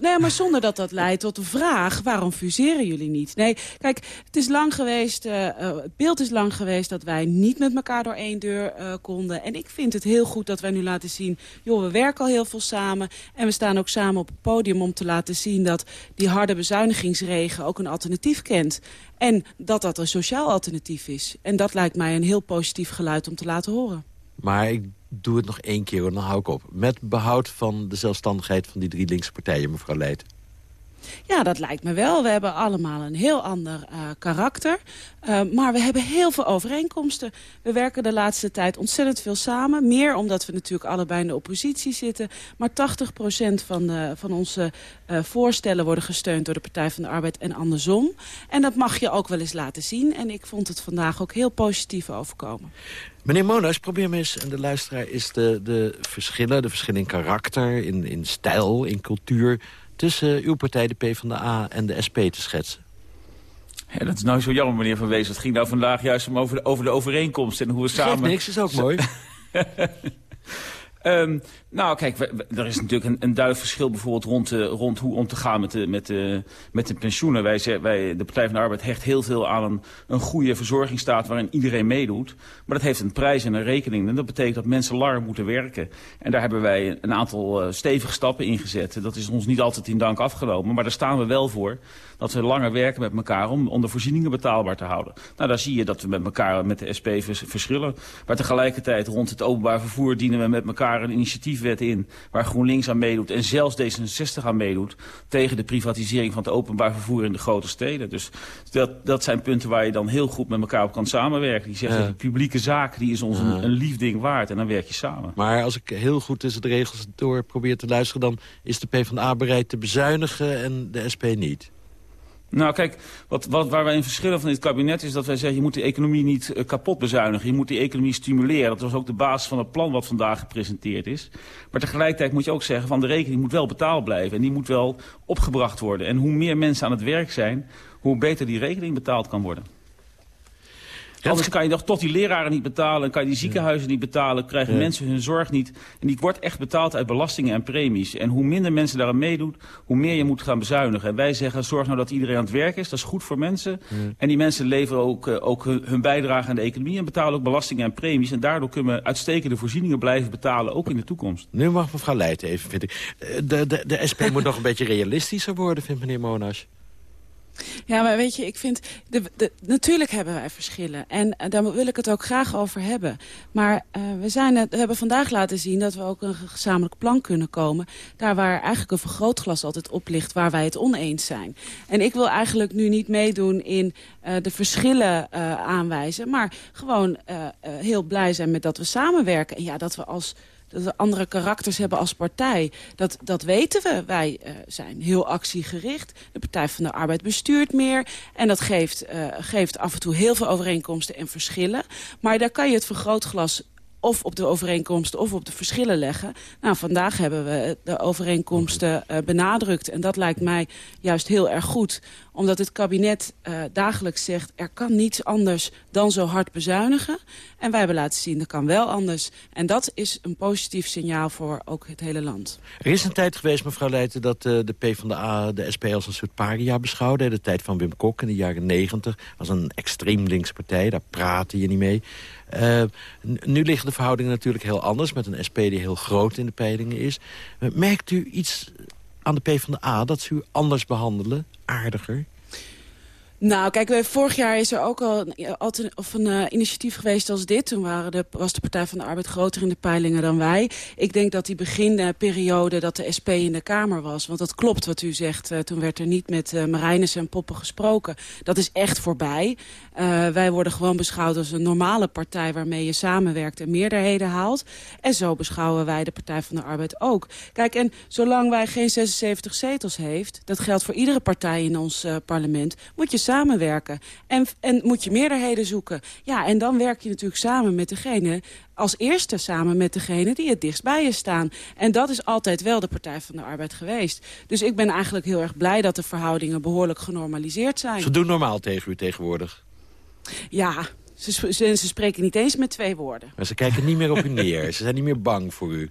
[SPEAKER 19] Nee, maar zonder dat dat leidt tot de vraag... waarom fuseren jullie niet? Nee, kijk, het is lang geweest... Uh, het beeld is lang geweest dat wij niet met elkaar door één deur uh, konden. En ik vind het heel goed dat wij nu laten zien... joh, we werken al heel veel samen. En we staan ook samen op het podium om te laten zien... dat die harde bezuinigingsregen ook een alternatief kent. En dat dat een sociaal alternatief is. En dat lijkt mij een heel positief geluid om te laten horen.
[SPEAKER 6] Maar ik doe het nog één keer, en dan hou ik op. Met behoud van de zelfstandigheid van die drie linkse partijen, mevrouw Leijt.
[SPEAKER 19] Ja, dat lijkt me wel. We hebben allemaal een heel ander uh, karakter. Uh, maar we hebben heel veel overeenkomsten. We werken de laatste tijd ontzettend veel samen. Meer omdat we natuurlijk allebei in de oppositie zitten. Maar 80% van, de, van onze uh, voorstellen worden gesteund door de Partij van de Arbeid en andersom. En dat mag je ook wel eens laten zien. En ik vond het vandaag ook heel positief overkomen.
[SPEAKER 6] Meneer Monas, probeer me eens, en de luisteraar, is de, de verschillen... de verschillen in karakter, in, in stijl, in cultuur tussen uw partij, de PvdA, en de SP te schetsen?
[SPEAKER 18] Ja, dat is nou zo jammer, meneer Van Wees. Het ging nou vandaag juist om over de, over de overeenkomst en hoe we samen...
[SPEAKER 6] Geeft niks, is ook mooi.
[SPEAKER 18] Um, nou, kijk, er is natuurlijk een, een duidelijk verschil bijvoorbeeld rond, uh, rond hoe om te gaan met de, met de, met de pensioenen. Wij, wij, de Partij van de Arbeid hecht heel veel aan een, een goede verzorgingsstaat waarin iedereen meedoet. Maar dat heeft een prijs en een rekening. En dat betekent dat mensen langer moeten werken. En daar hebben wij een aantal uh, stevige stappen in gezet. Dat is ons niet altijd in dank afgenomen, maar daar staan we wel voor. Dat we langer werken met elkaar om, om de voorzieningen betaalbaar te houden. Nou, daar zie je dat we met elkaar met de SP vers, verschillen. Maar tegelijkertijd rond het openbaar vervoer dienen we met elkaar een initiatiefwet in... waar GroenLinks aan meedoet en zelfs D66 aan meedoet... tegen de privatisering van het openbaar vervoer in de grote steden. Dus dat, dat zijn punten waar je dan heel goed met elkaar op kan samenwerken. Die zeggen, ja. publieke zaak die is ons ja. een, een lief ding waard en dan werk je samen.
[SPEAKER 6] Maar als ik heel goed tussen de regels door probeer te luisteren... dan is de PvdA bereid te bezuinigen en de SP niet.
[SPEAKER 18] Nou kijk, wat, wat, waar wij in verschillen van dit kabinet is dat wij zeggen... je moet de economie niet uh, kapot bezuinigen, je moet die economie stimuleren. Dat was ook de basis van het plan wat vandaag gepresenteerd is. Maar tegelijkertijd moet je ook zeggen van de rekening moet wel betaald blijven. En die moet wel opgebracht worden. En hoe meer mensen aan het werk zijn, hoe beter die rekening betaald kan worden. Anders kan je nog tot die leraren niet betalen, kan je die ziekenhuizen niet betalen, krijgen mensen hun zorg niet. En die wordt echt betaald uit belastingen en premies. En hoe minder mensen daaraan meedoen, hoe meer je moet gaan bezuinigen. En wij zeggen, zorg nou dat iedereen aan het werk is, dat is goed voor mensen. En die mensen leveren ook, uh, ook hun, hun, bijdrage aan de economie en betalen ook belastingen en premies. En daardoor kunnen we uitstekende voorzieningen blijven betalen, ook in de toekomst.
[SPEAKER 6] Nu mag mevrouw Leijten even, vind ik. De, de, de SP moet nog een beetje realistischer worden, vindt meneer Monash.
[SPEAKER 19] Ja, maar weet je, ik vind... De, natuurlijk hebben wij verschillen. En uh, daar wil ik het ook graag over hebben. Maar uh, we, zijn, we hebben vandaag laten zien dat we ook een gezamenlijk plan kunnen komen. Daar waar eigenlijk een vergrootglas altijd op ligt, waar wij het oneens zijn. En ik wil eigenlijk nu niet meedoen in uh, de verschillen aanwijzen. Maar gewoon heel blij zijn met dat we samenwerken. En ja, dat we als dat we andere karakters hebben als partij. Dat, dat weten we. Wij uh, zijn heel actiegericht. De Partij van de Arbeid bestuurt meer. En dat geeft, uh, geeft af en toe heel veel overeenkomsten en verschillen. Maar daar kan je het vergrootglas of op de overeenkomsten of op de verschillen leggen. Nou, vandaag hebben we de overeenkomsten uh, benadrukt. En dat lijkt mij juist heel erg goed. Omdat het kabinet uh, dagelijks zegt... er kan niets anders dan zo hard bezuinigen. En wij hebben laten zien, dat kan wel anders. En dat is een positief signaal voor ook het hele land.
[SPEAKER 6] Er is een tijd geweest, mevrouw Leijten, dat uh, de PvdA de SP als een soort paria beschouwde. De tijd van Wim Kok in de jaren negentig was een extreem linkse partij. Daar praatte je niet mee. Uh, nu liggen de verhoudingen natuurlijk heel anders... met een SP die heel groot in de peilingen is. Merkt u iets aan de PvdA dat ze u anders behandelen, aardiger?
[SPEAKER 19] Nou, kijk, vorig jaar is er ook al altijd, of een uh, initiatief geweest als dit. Toen waren de, was de Partij van de Arbeid groter in de peilingen dan wij. Ik denk dat die beginperiode dat de SP in de Kamer was... want dat klopt wat u zegt, uh, toen werd er niet met uh, Marijnissen en Poppen gesproken. Dat is echt voorbij. Wij worden gewoon beschouwd als een normale partij... waarmee je samenwerkt en meerderheden haalt. En zo beschouwen wij de Partij van de Arbeid ook. Kijk, en zolang wij geen 76 zetels heeft... dat geldt voor iedere partij in ons parlement... moet je samenwerken. En, en moet je meerderheden zoeken. Ja, en dan werk je natuurlijk samen met degene als eerste samen met degene die het dichtst bij je staan. En dat is altijd wel de Partij van de Arbeid geweest. Dus ik ben eigenlijk heel erg blij dat de verhoudingen behoorlijk genormaliseerd zijn.
[SPEAKER 6] Ze doen normaal tegen u tegenwoordig?
[SPEAKER 19] Ja, ze, ze, ze spreken niet eens met twee woorden.
[SPEAKER 6] Maar ze kijken niet meer op u neer. ze zijn niet meer bang voor u.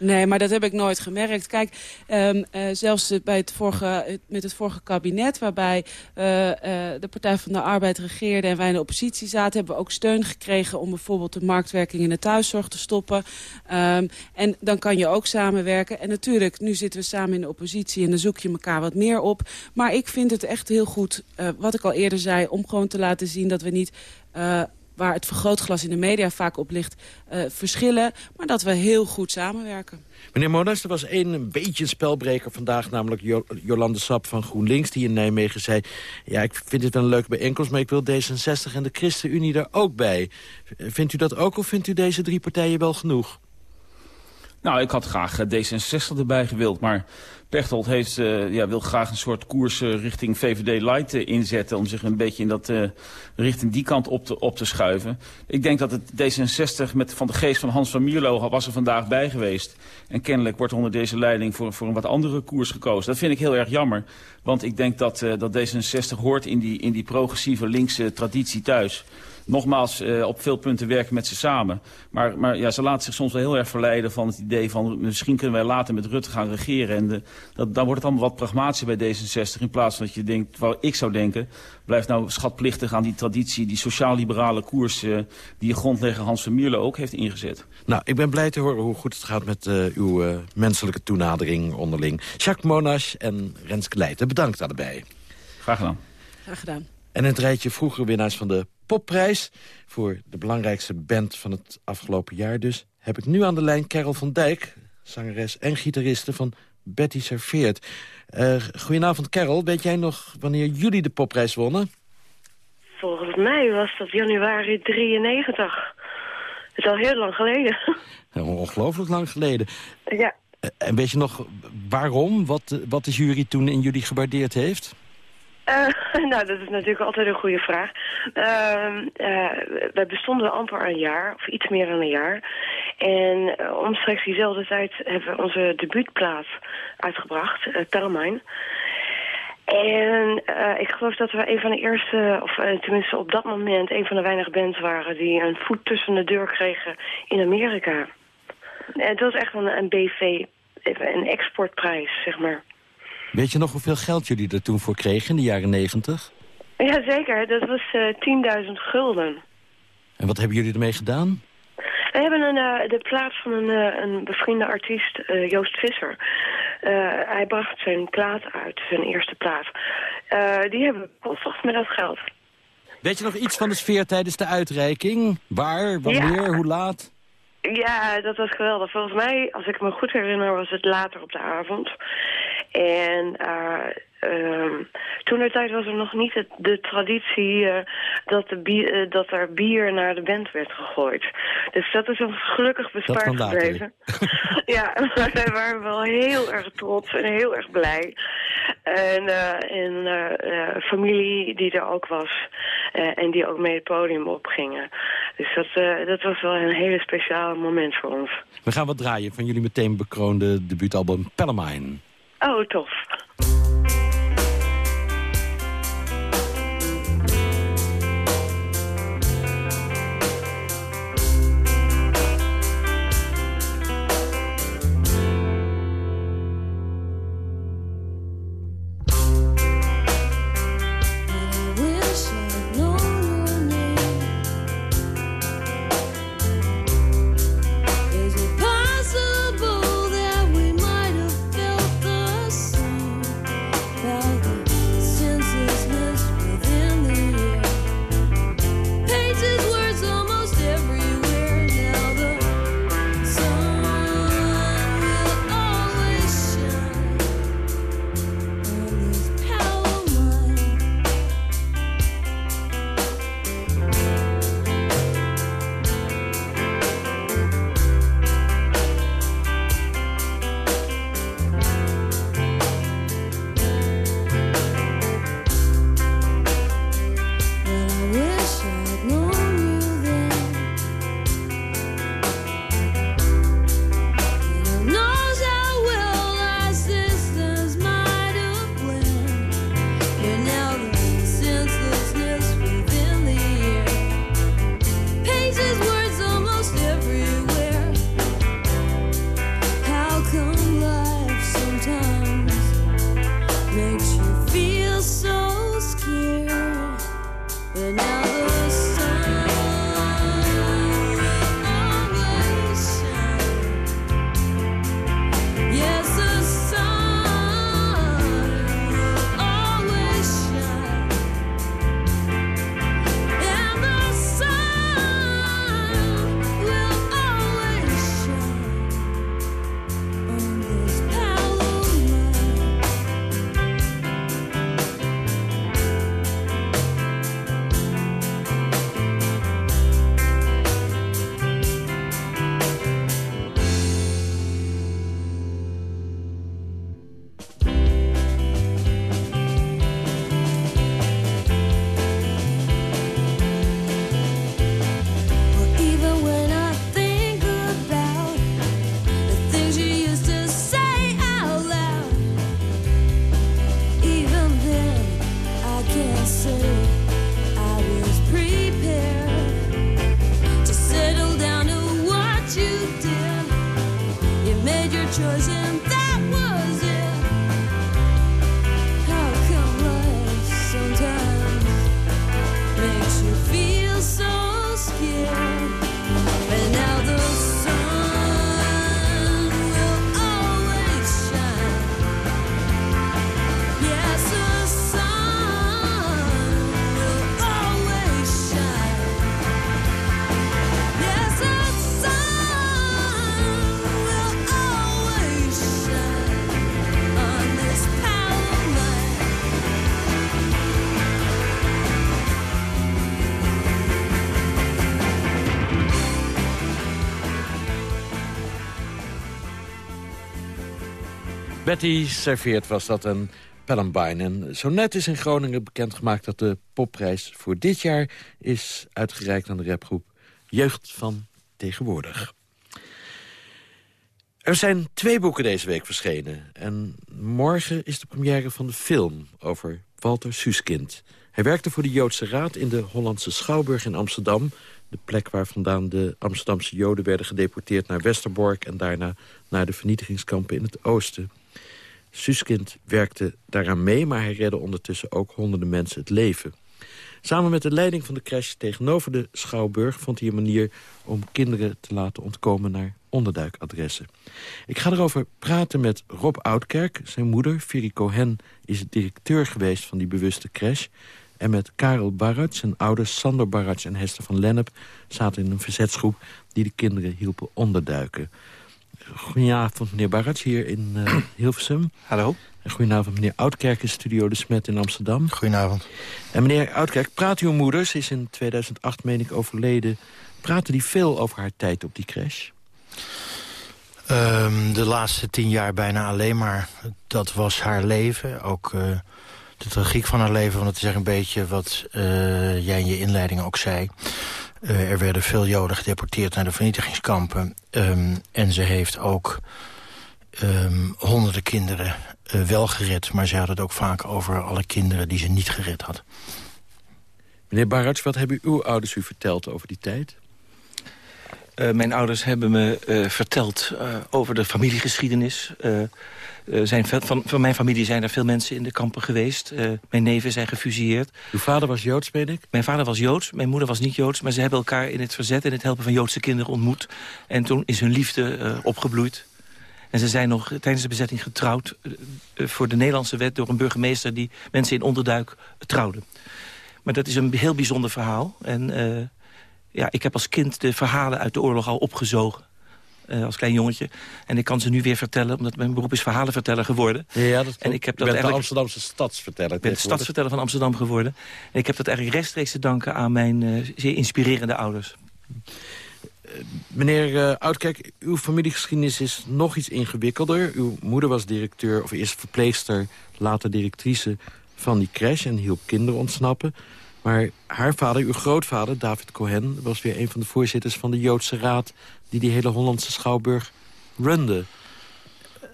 [SPEAKER 19] Nee, maar dat heb ik nooit gemerkt. Kijk, um, uh, zelfs bij het vorige, met het vorige kabinet... waarbij uh, uh, de Partij van de Arbeid regeerde en wij in de oppositie zaten... hebben we ook steun gekregen om bijvoorbeeld de marktwerking in de thuiszorg te stoppen. Um, en dan kan je ook samenwerken. En natuurlijk, nu zitten we samen in de oppositie... en dan zoek je elkaar wat meer op. Maar ik vind het echt heel goed, wat ik al eerder zei... om gewoon te laten zien dat we niet waar het vergrootglas in de media vaak op ligt, uh, verschillen. Maar dat we heel goed samenwerken.
[SPEAKER 6] Meneer Monas, er was één een beetje spelbreker vandaag... namelijk jo Jolande Sap van GroenLinks, die in Nijmegen zei... ja, ik vind dit een leuke bijeenkomst... maar ik wil D66 en de ChristenUnie er ook bij. Vindt u dat ook of vindt u deze drie partijen wel genoeg?
[SPEAKER 18] Nou, ik had graag D66 erbij gewild, maar Pechtold heeft, uh, ja, wil graag een soort koers uh, richting VVD Light inzetten... om zich een beetje in dat, richting die kant op te, op te schuiven. Ik denk dat het D66 met Van de Geest van Hans van Mierlo was er vandaag bij geweest. En kennelijk wordt onder deze leiding voor, voor een wat andere koers gekozen. Dat vind ik heel erg jammer, want ik denk dat, dat D66 hoort in die, in die progressieve linkse traditie thuis nogmaals uh, op veel punten werken met ze samen. Maar, maar ja, ze laten zich soms wel heel erg verleiden van het idee van... misschien kunnen wij later met Rutte gaan regeren. En de, dat, dan wordt het allemaal wat pragmatischer bij D66... in plaats van dat je denkt, waar ik zou denken... blijf nou schatplichtig aan die traditie, die sociaal-liberale koers... Uh, die je grondlegger Hans van Mierlo ook heeft ingezet.
[SPEAKER 6] Nou, ik ben blij te horen hoe goed het gaat met uh, uw menselijke toenadering onderling. Jacques Monash en Renske Leijten, bedankt allebei.
[SPEAKER 18] Graag gedaan.
[SPEAKER 19] Graag gedaan.
[SPEAKER 6] En het rijtje vroegere winnaars van de popprijs... voor de belangrijkste band van het afgelopen jaar dus... heb ik nu aan de lijn Carol van Dijk, zangeres en gitariste van Betty Serveert. Uh, goedenavond Carol, weet jij nog wanneer jullie de popprijs wonnen?
[SPEAKER 20] Volgens mij was dat januari 93. Dat is al heel lang geleden.
[SPEAKER 6] ongelooflijk lang geleden.
[SPEAKER 20] Ja.
[SPEAKER 6] En weet je nog waarom? Wat, wat de jury toen in jullie gewaardeerd heeft?
[SPEAKER 20] Uh, nou, dat is natuurlijk altijd een goede vraag. Uh, uh, wij bestonden amper een jaar, of iets meer dan een jaar. En uh, omstreeks diezelfde tijd hebben we onze debuutplaat uitgebracht, uh, Termijn. En ik geloof dat we een van de eerste, of tenminste op dat moment... een van de weinige bands waren die een voet tussen de deur kregen in Amerika. Het was echt een, een BV, een exportprijs, zeg maar.
[SPEAKER 6] Weet je nog hoeveel geld jullie er toen voor kregen in de jaren negentig?
[SPEAKER 20] Jazeker, dat was uh, 10.000 gulden.
[SPEAKER 6] En wat hebben jullie ermee gedaan?
[SPEAKER 20] We hebben een, uh, de plaat van een, uh, een bevriende artiest, Joost Visser. hij bracht zijn plaat uit, zijn eerste plaat. Eh, die hebben we bekostigd met dat geld.
[SPEAKER 6] Weet je nog iets van de sfeer tijdens de uitreiking? Waar, wanneer,
[SPEAKER 20] Ja.
[SPEAKER 6] hoe laat?
[SPEAKER 20] Ja, dat was geweldig. Volgens mij, als ik me goed herinner, was het later op de avond. En eh ehm, toen de tijd was er nog niet het- de traditie eh, dat, de bier, eh, dat er bier naar de band werd gegooid. Dus dat is ons gelukkig bespaard gebleven. ja, maar wij waren wel heel erg trots en heel erg blij. En, eh, en familie die er ook was en die ook mee het podium opgingen. Dus dat, eh, dat was wel een hele speciaal moment voor ons.
[SPEAKER 6] We gaan wat draaien van jullie meteen bekroonde debuutalbum Pellemine.
[SPEAKER 20] Oh, tof.
[SPEAKER 6] Betty serveert was dat een Pellenbine. En zo net is in Groningen bekendgemaakt dat de popprijs voor dit jaar... is uitgereikt aan de rapgroep Jeugd van Tegenwoordig. Er zijn twee boeken deze week verschenen. En morgen is de première van de film over Walter Suskind. Hij werkte voor de Joodse Raad in de Hollandse Schouwburg in Amsterdam. De plek waar vandaan de Amsterdamse Joden werden gedeporteerd naar Westerbork... en daarna naar de vernietigingskampen in het oosten. Suskind werkte daaraan mee, maar hij redde ondertussen ook honderden mensen het leven. Samen met de leiding van de crash tegenover de Schouwburg... vond hij een manier om kinderen te laten ontkomen naar onderduikadressen. Ik ga erover praten met Rob Oudkerk. Zijn moeder, Firi Cohen, is directeur geweest van die bewuste crash. En met Karel Barrats, zijn ouders Sander Barrats en Hester van Lennep... zaten in een verzetsgroep die de kinderen hielpen onderduiken. Goedenavond, meneer Barrats, hier in uh, Hilversum.
[SPEAKER 21] Hallo.
[SPEAKER 6] En goedenavond, meneer Oudkerk in Studio De Smet in Amsterdam.
[SPEAKER 21] Goedenavond.
[SPEAKER 6] En meneer Oudkerk, praat uw moeder, ze is in 2008, meen ik, overleden... Praten die veel over haar tijd op die crash?
[SPEAKER 21] Um, de laatste tien jaar bijna alleen maar. Dat was haar leven. Ook uh, de tragiek van haar leven. Want het is echt een beetje wat uh, jij in je inleiding ook zei. Uh, er werden veel Joden gedeporteerd naar de vernietigingskampen. Um, en ze heeft ook um, honderden kinderen wel gered. Maar ze had het ook vaak over alle kinderen die ze niet gered had.
[SPEAKER 6] Meneer Barats, wat hebben uw ouders u verteld over die tijd?
[SPEAKER 21] Uh, mijn ouders hebben me uh, verteld uh, over de familiegeschiedenis. Zijn van, van mijn familie zijn er veel mensen in de kampen geweest. mijn neven zijn gefusilleerd.
[SPEAKER 6] Uw vader was Joods, ben ik?
[SPEAKER 21] Mijn vader was Joods, mijn moeder was niet Joods. Maar ze hebben elkaar in het verzet en het helpen van Joodse kinderen ontmoet. En toen is hun liefde opgebloeid. En ze zijn nog tijdens de bezetting getrouwd voor de Nederlandse wet... door een burgemeester die mensen in onderduik trouwde. Maar dat is een heel bijzonder verhaal. En ja, ik heb als kind de verhalen uit de oorlog al opgezogen. Uh, als klein jongetje. En ik kan ze nu weer vertellen, omdat mijn beroep is verhalenverteller geworden.
[SPEAKER 6] Ja, dat
[SPEAKER 21] en ik heb dat
[SPEAKER 6] eigenlijk... de Amsterdamse stadsverteller.
[SPEAKER 21] Ik ben de stadsverteller van Amsterdam geworden. En ik heb dat eigenlijk rechtstreeks te danken aan mijn uh, zeer inspirerende ouders.
[SPEAKER 6] Uh, meneer Oudkerk, uw familiegeschiedenis is nog iets ingewikkelder. Uw moeder was directeur, of eerst verpleegster, later directrice van die crash... en hielp kinderen ontsnappen. Maar haar vader, uw grootvader, David Cohen... was weer een van de voorzitters van de Joodse Raad... die die hele Hollandse Schouwburg runde.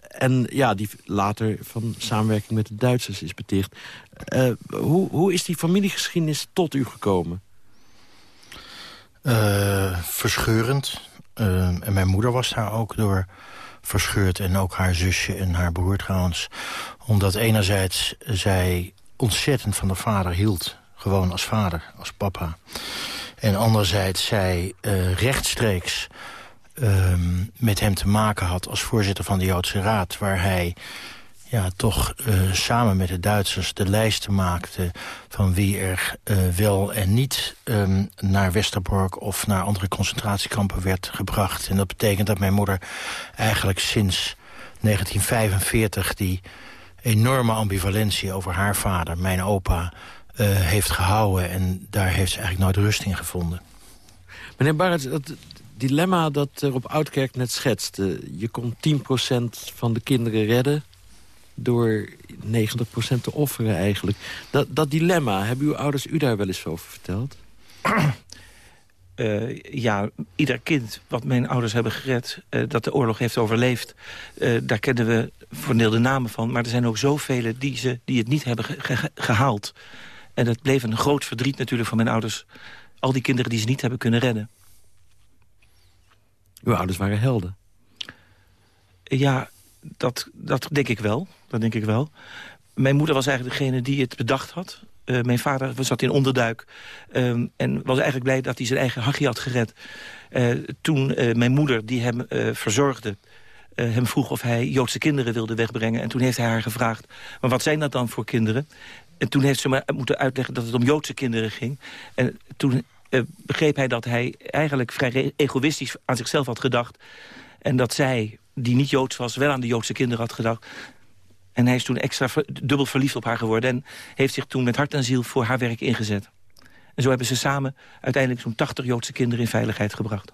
[SPEAKER 6] En ja, die later van samenwerking met de Duitsers is beticht. Uh, hoe, hoe is die familiegeschiedenis tot u gekomen?
[SPEAKER 21] Uh, verscheurend. Uh, en mijn moeder was daar ook door verscheurd. En ook haar zusje en haar broer trouwens. Omdat enerzijds zij ontzettend van de vader hield gewoon als vader, als papa. En anderzijds zij rechtstreeks um, met hem te maken had als voorzitter van de Joodse Raad... waar hij ja, toch uh, samen met de Duitsers de lijsten maakte... van wie er uh, wel en niet um, naar Westerbork of naar andere concentratiekampen werd gebracht. En dat betekent dat mijn moeder eigenlijk sinds 1945... die enorme ambivalentie over haar vader, mijn opa uh, heeft gehouden. En daar heeft ze eigenlijk nooit rust in gevonden.
[SPEAKER 6] Meneer Barrett, dat dilemma dat Rob Oudkerk net schetste... je kon 10% van de kinderen redden door 90% te offeren eigenlijk. Dat, dat dilemma, hebben uw ouders u daar wel eens over verteld?
[SPEAKER 21] Uh, ja, ieder kind wat mijn ouders hebben gered... Uh, dat de oorlog heeft overleefd, daar kennen we deel de namen van. Maar er zijn ook zoveel die, ze, die het niet hebben ge ge gehaald. En dat bleef een groot verdriet natuurlijk van mijn ouders. Al die kinderen die ze niet hebben kunnen redden.
[SPEAKER 6] Uw ouders waren helden?
[SPEAKER 21] Ja, dat, dat denk ik wel. Dat denk ik wel. Mijn moeder was eigenlijk degene die het bedacht had. Uh, mijn vader zat in onderduik. Um, en was eigenlijk blij dat hij zijn eigen hachje had gered. Uh, toen uh, mijn moeder, die hem verzorgde... hem vroeg of hij Joodse kinderen wilde wegbrengen. En toen heeft hij haar gevraagd... maar wat zijn dat dan voor kinderen? En toen heeft ze me moeten uitleggen dat het om Joodse kinderen ging. En toen uh, begreep hij dat hij eigenlijk vrij egoïstisch aan zichzelf had gedacht. En dat zij, die niet Joods was, wel aan de Joodse kinderen had gedacht. En hij is toen extra dubbel verliefd op haar geworden... en heeft zich toen met hart en ziel voor haar werk ingezet. En zo hebben ze samen uiteindelijk zo'n 80 Joodse kinderen in veiligheid gebracht.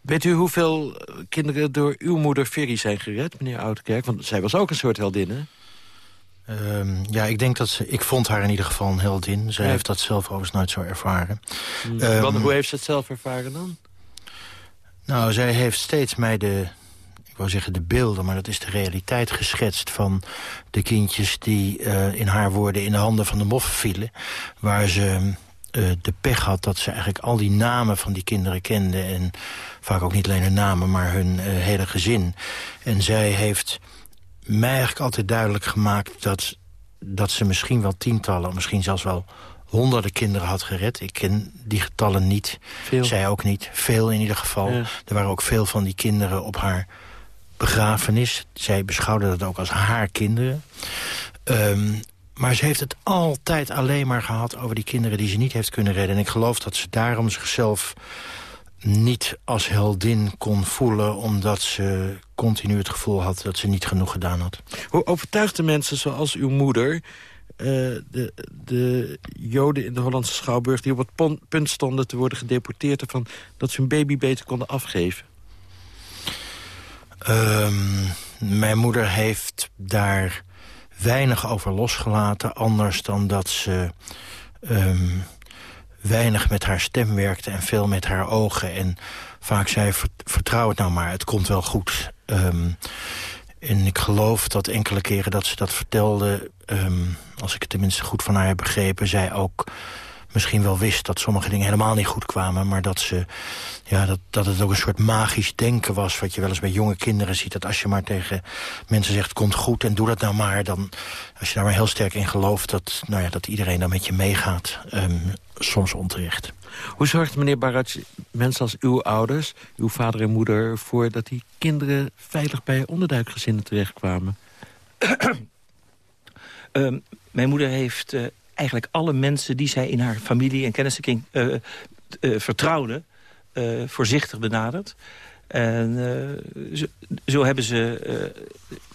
[SPEAKER 6] Weet u hoeveel kinderen door uw moeder Ferry zijn gered, meneer Oudkerk? Want zij was ook een soort heldin,
[SPEAKER 21] Um, ja, ik denk dat ze... Ik vond haar in ieder geval een heldin. Zij ja. heeft dat zelf overigens nooit zo ervaren.
[SPEAKER 6] Hmm. Um, hoe heeft ze het zelf ervaren dan?
[SPEAKER 21] Nou, zij heeft steeds mij de... Ik wou zeggen de beelden, maar dat is de realiteit geschetst... van de kindjes die uh, in haar woorden in de handen van de moffen vielen. Waar ze uh, de pech had dat ze eigenlijk al die namen van die kinderen kende. En vaak ook niet alleen hun namen, maar hun uh, hele gezin. En zij heeft mij eigenlijk altijd duidelijk gemaakt... dat, dat ze misschien wel tientallen, misschien zelfs wel honderden kinderen had gered. Ik ken die getallen niet.
[SPEAKER 6] Veel.
[SPEAKER 21] Zij ook niet. Veel in ieder geval.
[SPEAKER 6] Ja.
[SPEAKER 21] Er waren ook veel van die kinderen op haar begrafenis. Zij beschouwde dat ook als haar kinderen. Ehm, maar ze heeft het altijd alleen maar gehad over die kinderen die ze niet heeft kunnen redden. En ik geloof dat ze daarom zichzelf niet als heldin kon voelen... omdat ze continu het gevoel had dat ze niet genoeg gedaan had.
[SPEAKER 6] Hoe overtuigde mensen zoals uw moeder... eh, de, de Joden in de Hollandse Schouwburg... die op het punt stonden te worden gedeporteerd... ervan dat ze hun baby beter konden afgeven?
[SPEAKER 21] Ehm, mijn moeder heeft daar weinig over losgelaten... anders dan dat ze ehm, weinig met haar stem werkte... en veel met haar ogen. En vaak zei, "Ver- vertrouw het nou maar, het komt wel goed. Ehm, en ik geloof dat enkele keren dat ze dat vertelde... ehm, als ik het tenminste goed van haar heb begrepen... zij ook misschien wel wist dat sommige dingen helemaal niet goed kwamen... maar dat, ze, ja, dat, dat het ook een soort magisch denken was... wat je wel eens bij jonge kinderen ziet... dat als je maar tegen mensen zegt, komt goed en doe dat nou maar... dan, als je daar maar heel sterk in gelooft... dat, nou ja, dat iedereen dan met je meegaat, ehm, soms onterecht.
[SPEAKER 6] Hoe zorgt meneer Baratje, mensen als uw ouders... uw vader en moeder, ervoor dat die kinderen... veilig bij onderduikgezinnen terechtkwamen?
[SPEAKER 22] Ehm, mijn moeder heeft eh, eigenlijk alle mensen die zij in haar familie en kennissenkring eh, eh, vertrouwde... eh, voorzichtig benaderd. En zo, zo hebben ze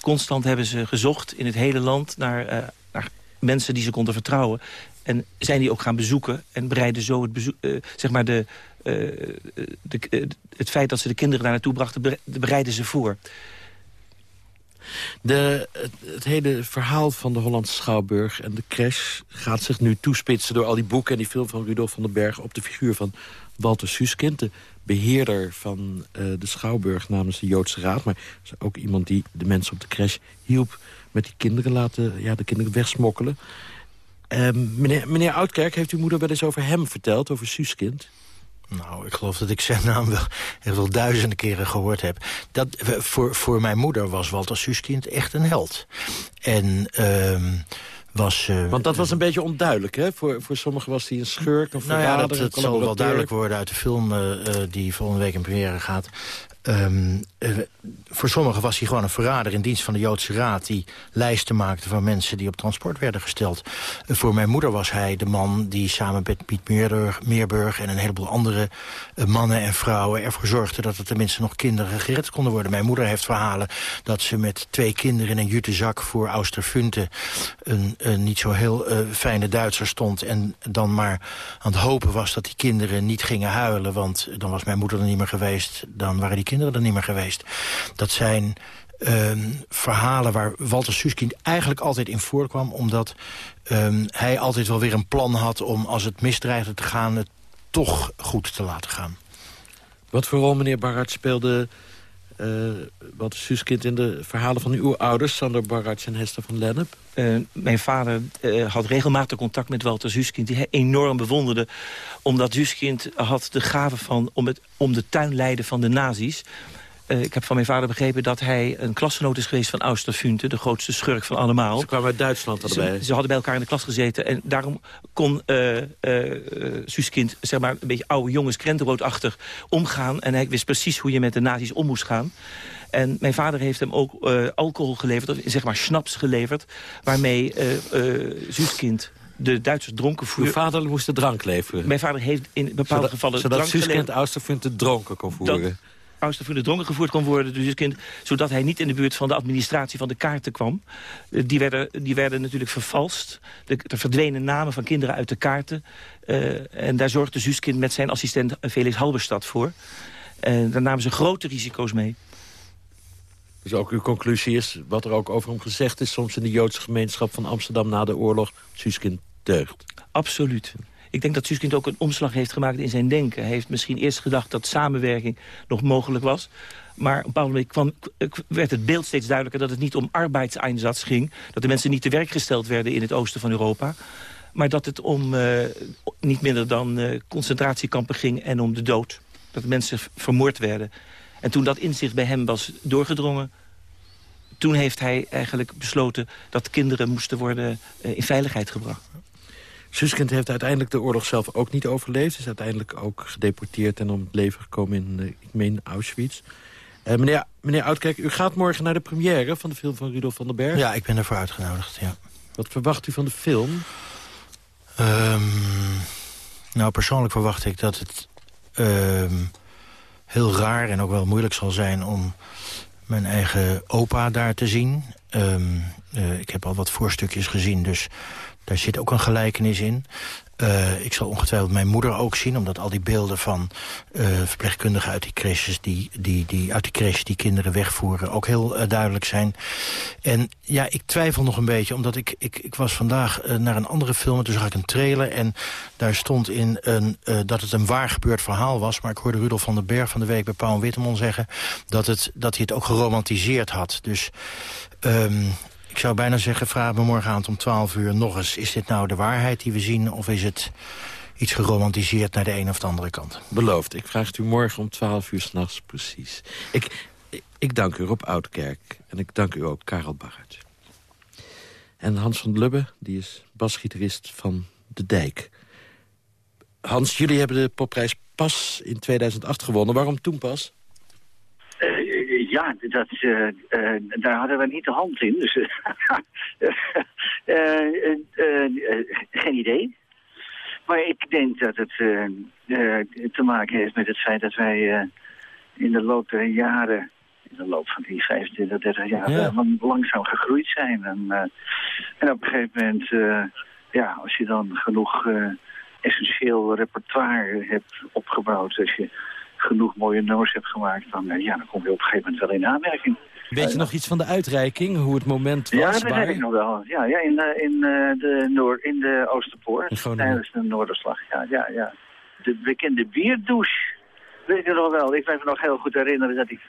[SPEAKER 22] constant hebben ze gezocht in het hele land naar, naar mensen die ze konden vertrouwen. En zijn die ook gaan bezoeken en bereiden zo het, bezoek, zeg maar de, de, het feit dat ze de kinderen daar naartoe brachten, bere- bereiden ze voor.
[SPEAKER 6] De, het, hele verhaal van de Hollandse Schouwburg en de crash... gaat zich nu toespitsen door al die boeken en die film van Rudolf van den Berg... op de figuur van Walter Suskind, de beheerder van eh, de Schouwburg... namens de Joodse Raad, maar ook iemand die de mensen op de crash hielp... met die kinderen laten, ja, de kinderen wegsmokkelen. Ehm, meneer, meneer Oudkerk, heeft uw moeder wel eens over hem verteld, over Suskind?
[SPEAKER 21] Nou, ik geloof dat ik zijn naam wel, echt wel duizenden keren gehoord heb. Dat, eh, voor, voor mijn moeder was Walter Suskind echt een held. En ehm, was... eh,
[SPEAKER 6] Want dat was een beetje onduidelijk, hè? Voor, voor sommigen was hij een schurk, een
[SPEAKER 21] Nou ja, dat, zal wel duidelijk worden uit de film eh, die volgende week in première gaat. Ehm, eh, voor sommigen was hij gewoon een verrader in dienst van de Joodse Raad... die lijsten maakte van mensen die op transport werden gesteld. Eh, voor mijn moeder was hij de man die samen met Piet Meerburg, Meerburg... en een heleboel andere eh, mannen en vrouwen ervoor zorgde... dat er tenminste nog kinderen gered konden worden. Mijn moeder heeft verhalen dat ze met twee kinderen in een jute zak... voor Austerfunte een, niet zo heel fijne Duitser stond... en dan maar aan het hopen was dat die kinderen niet gingen huilen... want dan was mijn moeder er niet meer geweest, dan waren die kinderen er niet meer geweest. Dat zijn ehm, verhalen waar Walter Suskind eigenlijk altijd in voorkwam... omdat ehm, hij altijd wel weer een plan had om als het misdreigde te gaan... het toch goed te laten gaan.
[SPEAKER 6] Wat voor rol, meneer Barat, speelde eh Walter Suskind... in de verhalen van uw ouders, Sander Barat en Hester van Lennep?
[SPEAKER 22] Eh, mijn vader eh, had regelmatig contact met Walter Zuskind... die hij enorm bewonderde. Omdat Zuskind had de gave van om, het, om de tuin leiden van de nazi's. Eh, ik heb van mijn vader begrepen dat hij een klasgenoot is geweest van Austerfunte... de grootste schurk van allemaal.
[SPEAKER 6] Ze kwamen uit Duitsland allebei.
[SPEAKER 22] Ze, ze hadden bij elkaar in de klas gezeten. En daarom kon Suskind zeg maar, een beetje oude jongens krentenbroodachtig omgaan. En hij wist precies hoe je met de nazi's om moest gaan. En mijn vader heeft hem ook alcohol geleverd, of zeg maar snaps geleverd... waarmee Suskind de Duitsers dronken
[SPEAKER 6] Uw
[SPEAKER 22] voerde.
[SPEAKER 6] vader moest de drank leveren.
[SPEAKER 22] Mijn vader heeft in bepaalde
[SPEAKER 6] zodat,
[SPEAKER 22] gevallen
[SPEAKER 6] Zodat
[SPEAKER 22] drank
[SPEAKER 6] Suskind. Austerfunte dronken kon voeren.
[SPEAKER 22] Dat Austerfunde dronken gevoerd kon worden, dus kind, zodat hij niet in de buurt van de administratie van de kaarten kwam. Eh, Die werden, die werden natuurlijk vervalst. De, er verdwenen namen van kinderen uit de kaarten. Eh, en daar zorgde Zuskind met zijn assistent Felix Halberstad voor. En daar namen ze grote risico's mee.
[SPEAKER 6] Dus ook uw conclusie is, wat er ook over hem gezegd is... soms in de Joodse gemeenschap van Amsterdam na de oorlog... Suskind deugt.
[SPEAKER 22] Absoluut. Ik denk dat Suskind ook een omslag heeft gemaakt in zijn denken. Hij heeft misschien eerst gedacht dat samenwerking nog mogelijk was. Maar op een bepaald moment kwam, werd het beeld steeds duidelijker... dat het niet om arbeidseinsatz ging. Dat de mensen niet te werk gesteld werden in het oosten van Europa. Maar dat het om eh, niet minder dan eh, concentratiekampen ging en om de dood. Dat mensen vermoord werden. En toen dat inzicht bij hem was doorgedrongen... toen heeft hij eigenlijk besloten dat kinderen moesten worden eh, in veiligheid gebracht.
[SPEAKER 6] Suskind heeft uiteindelijk de oorlog zelf ook niet overleefd. Is uiteindelijk ook gedeporteerd en om het leven gekomen in, eh, ik meen, Auschwitz. Eh, meneer, meneer Oudkerk, u gaat morgen naar de première van de film van Rudolf van den Berg.
[SPEAKER 21] Ja, ik ben ervoor uitgenodigd, ja.
[SPEAKER 6] Wat verwacht u van de film?
[SPEAKER 21] Ehm, nou, persoonlijk verwacht ik dat het ehm, heel raar en ook wel moeilijk zal zijn... om mijn eigen opa daar te zien. Ehm, eh, ik heb al wat voorstukjes gezien, dus daar zit ook een gelijkenis in. Eh, ik zal ongetwijfeld mijn moeder ook zien... omdat al die beelden van eh, verpleegkundigen uit die crèches... Die, die, die, uit die crèches die kinderen wegvoeren ook heel eh, duidelijk zijn. En ja, ik twijfel nog een beetje... omdat ik, ik, ik was vandaag naar een andere film... en toen zag ik een trailer en daar stond in een, dat het een waar gebeurd verhaal was... maar ik hoorde Rudolf van den Berg van de week bij Paul Witteman zeggen... dat, het, dat hij het ook geromantiseerd had. Dus... ehm, ik zou bijna zeggen, vraag me morgenavond om 12 uur nog eens... is dit nou de waarheid die we zien of is het iets geromantiseerd naar de een of de andere kant?
[SPEAKER 6] Beloofd. Ik vraag het u morgen om 12 uur s'nachts precies. Ik, ik, dank u Rob Oudkerk en ik dank u ook Karel Barrett. En Hans van Lubbe, die is basgitarist van De Dijk. Hans, jullie hebben de popprijs pas in 2008 gewonnen. Waarom toen pas?
[SPEAKER 23] Ja, dat, eh, eh, daar hadden we niet de hand in. Dus, eh, geen idee. Maar ik denk dat het te maken heeft met het feit dat wij in de loop der jaren... in de loop van die 25, 30 jaar
[SPEAKER 6] Ja.
[SPEAKER 23] lang- langzaam gegroeid zijn. En, en op een gegeven moment, ja, als je dan genoeg essentieel repertoire hebt opgebouwd... als je genoeg mooie nummers hebt gemaakt, dan, eh, ja, dan kom je op een gegeven moment wel in aanmerking.
[SPEAKER 6] Weet je nog iets van de uitreiking? Hoe het moment was?
[SPEAKER 23] Ja, dat
[SPEAKER 6] waar?
[SPEAKER 23] ik nog wel. Ja, ja in, eh, in, eh, de Noord, in de Oosterpoort,
[SPEAKER 6] In Groningen.
[SPEAKER 23] tijdens de Noorderslag. Ja, ja, ja. De bekende bierdouche, weet ik nog wel. Ik weet me nog heel goed herinneren dat, ik,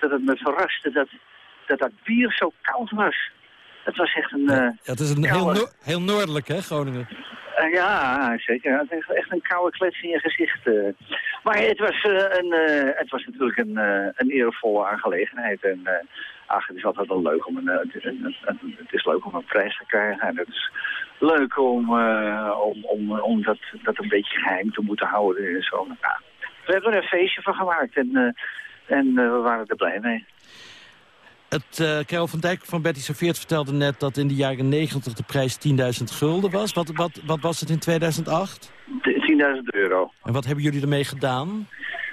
[SPEAKER 23] dat het me verraste dat, dat dat bier zo koud was. Het was echt een...
[SPEAKER 6] Ja, het is een heel, heel noordelijk, hè, Groningen?
[SPEAKER 23] Eh, ja, zeker. Het is echt een koude klets in je gezicht. eh. Maar het was, eh, een, het was natuurlijk een, een eervolle aangelegenheid. En ach, het is altijd wel leuk om een, het, is leuk om een prijs te krijgen. En het is leuk om, om, om, om dat, dat een beetje geheim te moeten houden. En zo. Ja, we hebben er een feestje van gemaakt en, en we waren er blij mee.
[SPEAKER 6] Het, eh Karel van Dijk van Betty Serveert vertelde net dat in de jaren 90 de prijs 10.000 gulden was. Wat, wat, wat was het in 2008?
[SPEAKER 23] De 10.000 euro.
[SPEAKER 6] En wat hebben jullie ermee gedaan?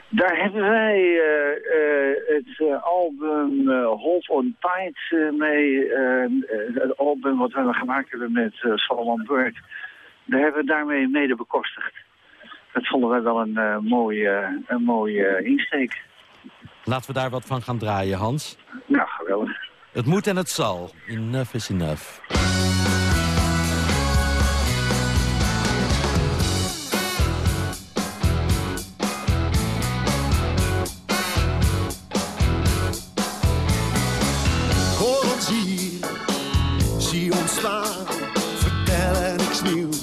[SPEAKER 23] Daar hebben wij eh, eh, het eh, album eh Hold on Tight eh, mee. eh, eh, het album wat we gemaakt hebben met eh, Solomon Burke. Daar hebben we daarmee mede bekostigd. Dat vonden wij wel een eh, mooie, een mooie insteek.
[SPEAKER 6] Laten we daar wat van gaan draaien, Hans.
[SPEAKER 23] Nou,
[SPEAKER 6] Het moet en het zal. Enough is enough.
[SPEAKER 24] Hoor ons hier, zie ons staan. Vertellen niks nieuws,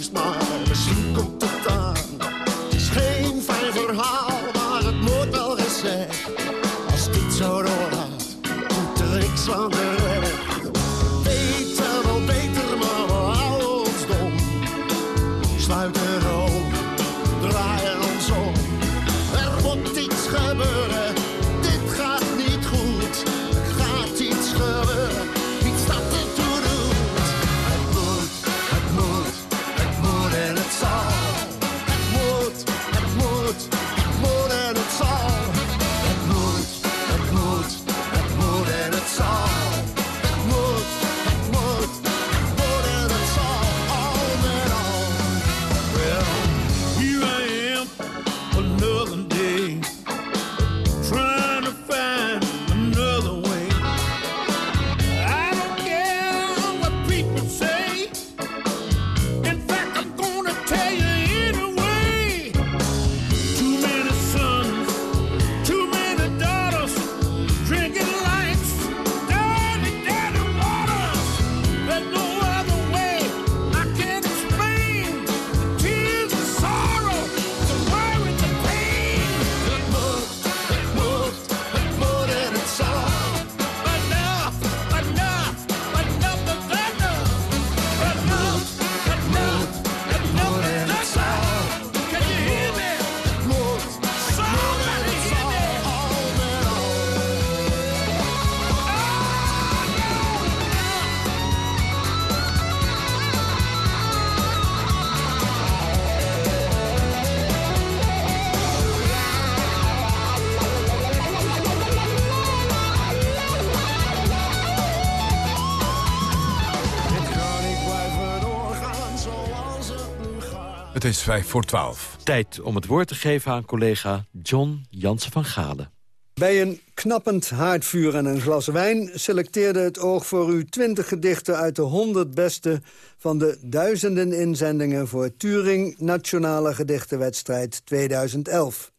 [SPEAKER 24] Het is
[SPEAKER 5] vijf voor twaalf.
[SPEAKER 6] Tijd om het woord te geven aan collega John Jansen van Galen.
[SPEAKER 25] Bij een knappend haardvuur en een glas wijn selecteerde het oog voor u 20 gedichten uit de 100 beste van de duizenden inzendingen voor Turing Nationale Gedichtenwedstrijd 2011.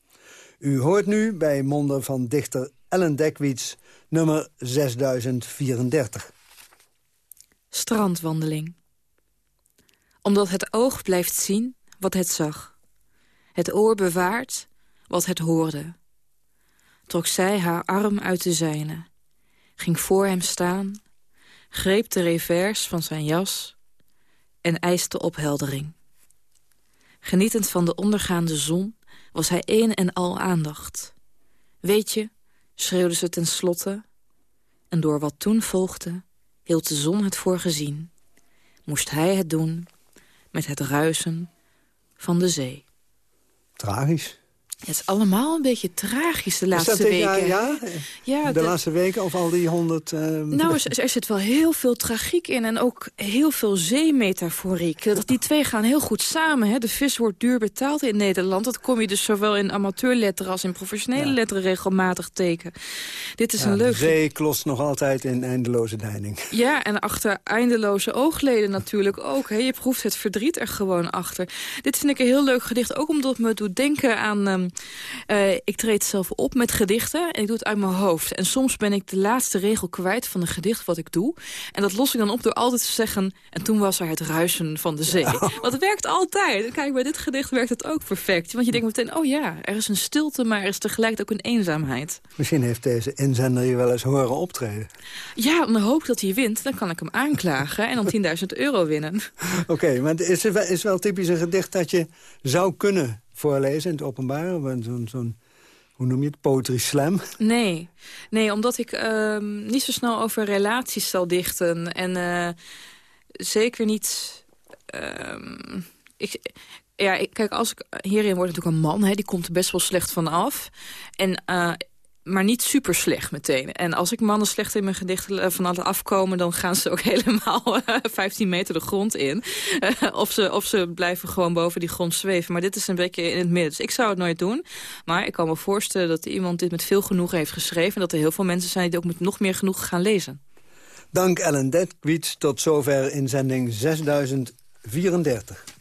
[SPEAKER 25] U hoort nu bij monden van dichter Ellen Dekwits nummer 6034.
[SPEAKER 26] Strandwandeling. Omdat het oog blijft zien wat het zag. Het oor bewaart wat het hoorde. Trok zij haar arm uit de zijne. Ging voor hem staan. Greep de revers van zijn jas. En eiste opheldering. Genietend van de ondergaande zon was hij een en al aandacht. Weet je, schreeuwde ze tenslotte. En door wat toen volgde, hield de zon het voor gezien. Moest hij het doen met het ruisen van de zee.
[SPEAKER 25] Tragisch.
[SPEAKER 26] Het is allemaal een beetje tragisch de laatste
[SPEAKER 25] dat
[SPEAKER 26] weken.
[SPEAKER 25] ja?
[SPEAKER 26] Ja,
[SPEAKER 25] de,
[SPEAKER 26] de-
[SPEAKER 25] laatste weken of al die honderd... eh,
[SPEAKER 26] Nou, er, er zit wel heel veel tragiek in en ook heel veel zeemetaforiek. Dat, die twee gaan heel goed samen. Hè. De vis wordt duur betaald in Nederland. Dat kom je dus zowel in amateurletteren als in professionele letteren regelmatig tegen. Dit is
[SPEAKER 25] ja,
[SPEAKER 26] een leuk...
[SPEAKER 25] De zee klost nog altijd in eindeloze deining.
[SPEAKER 26] Ja, en achter eindeloze oogleden natuurlijk ook. Hè. Je proeft het verdriet er gewoon achter. Dit vind ik een heel leuk gedicht, ook omdat het me doet denken aan... ehm, eh, ik treed zelf op met gedichten en ik doe het uit mijn hoofd. En soms ben ik de laatste regel kwijt van een gedicht wat ik doe. En dat los ik dan op door altijd te zeggen... en toen was er het ruisen van de zee. Want het werkt altijd. Kijk, bij dit gedicht werkt het ook perfect. Want je denkt meteen, oh ja, er is een stilte... maar er is tegelijk ook een eenzaamheid.
[SPEAKER 25] Misschien heeft deze inzender je wel eens horen optreden.
[SPEAKER 26] Ja, dan hoop ik dat hij wint. Dan kan ik hem aanklagen en dan 10.000 euro winnen.
[SPEAKER 25] Oké, maar is het wel, is wel typisch een gedicht dat je zou kunnen voorlezen in het openbaar? Zo'n, zo'n, hoe noem je het, poetry slam?
[SPEAKER 26] Nee, nee omdat ik ehm, niet zo snel over relaties zal dichten. En eh, zeker niet... ehm, ik, ja, ik, kijk, als ik, hierin wordt natuurlijk een man, hè, die komt er best wel slecht van af. En, eh, maar niet super slecht meteen. En als ik mannen slecht in mijn gedichten eh, van laten afkomen... dan gaan ze ook helemaal eh, 15 meter de grond in. Eh, of, ze, of ze blijven gewoon boven die grond zweven. Maar dit is een beetje in het midden. Dus ik zou het nooit doen. Maar ik kan me voorstellen dat iemand dit met veel genoegen heeft geschreven... en dat er heel veel mensen zijn die ook met nog meer genoegen gaan lezen.
[SPEAKER 25] Dank Ellen Dekwits. Tot zover inzending 6034.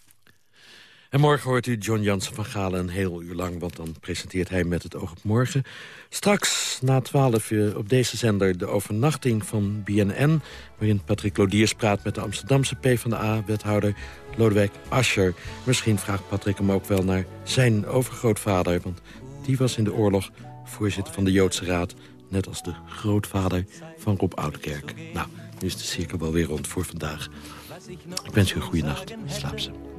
[SPEAKER 6] En morgen hoort u John Jansen van Galen een heel uur lang... want dan presenteert hij met het oog op morgen. Straks na twaalf uur op deze zender de overnachting van BNN... waarin Patrick Lodiers praat met de Amsterdamse PvdA-wethouder Lodewijk Asscher. Misschien vraagt Patrick hem ook wel naar zijn overgrootvader... want die was in de oorlog voorzitter van de Joodse Raad... net als de grootvader van Rob Oudkerk. Nou, nu is de cirkel wel weer rond voor vandaag. Ik wens u een goede nacht. Slaap ze.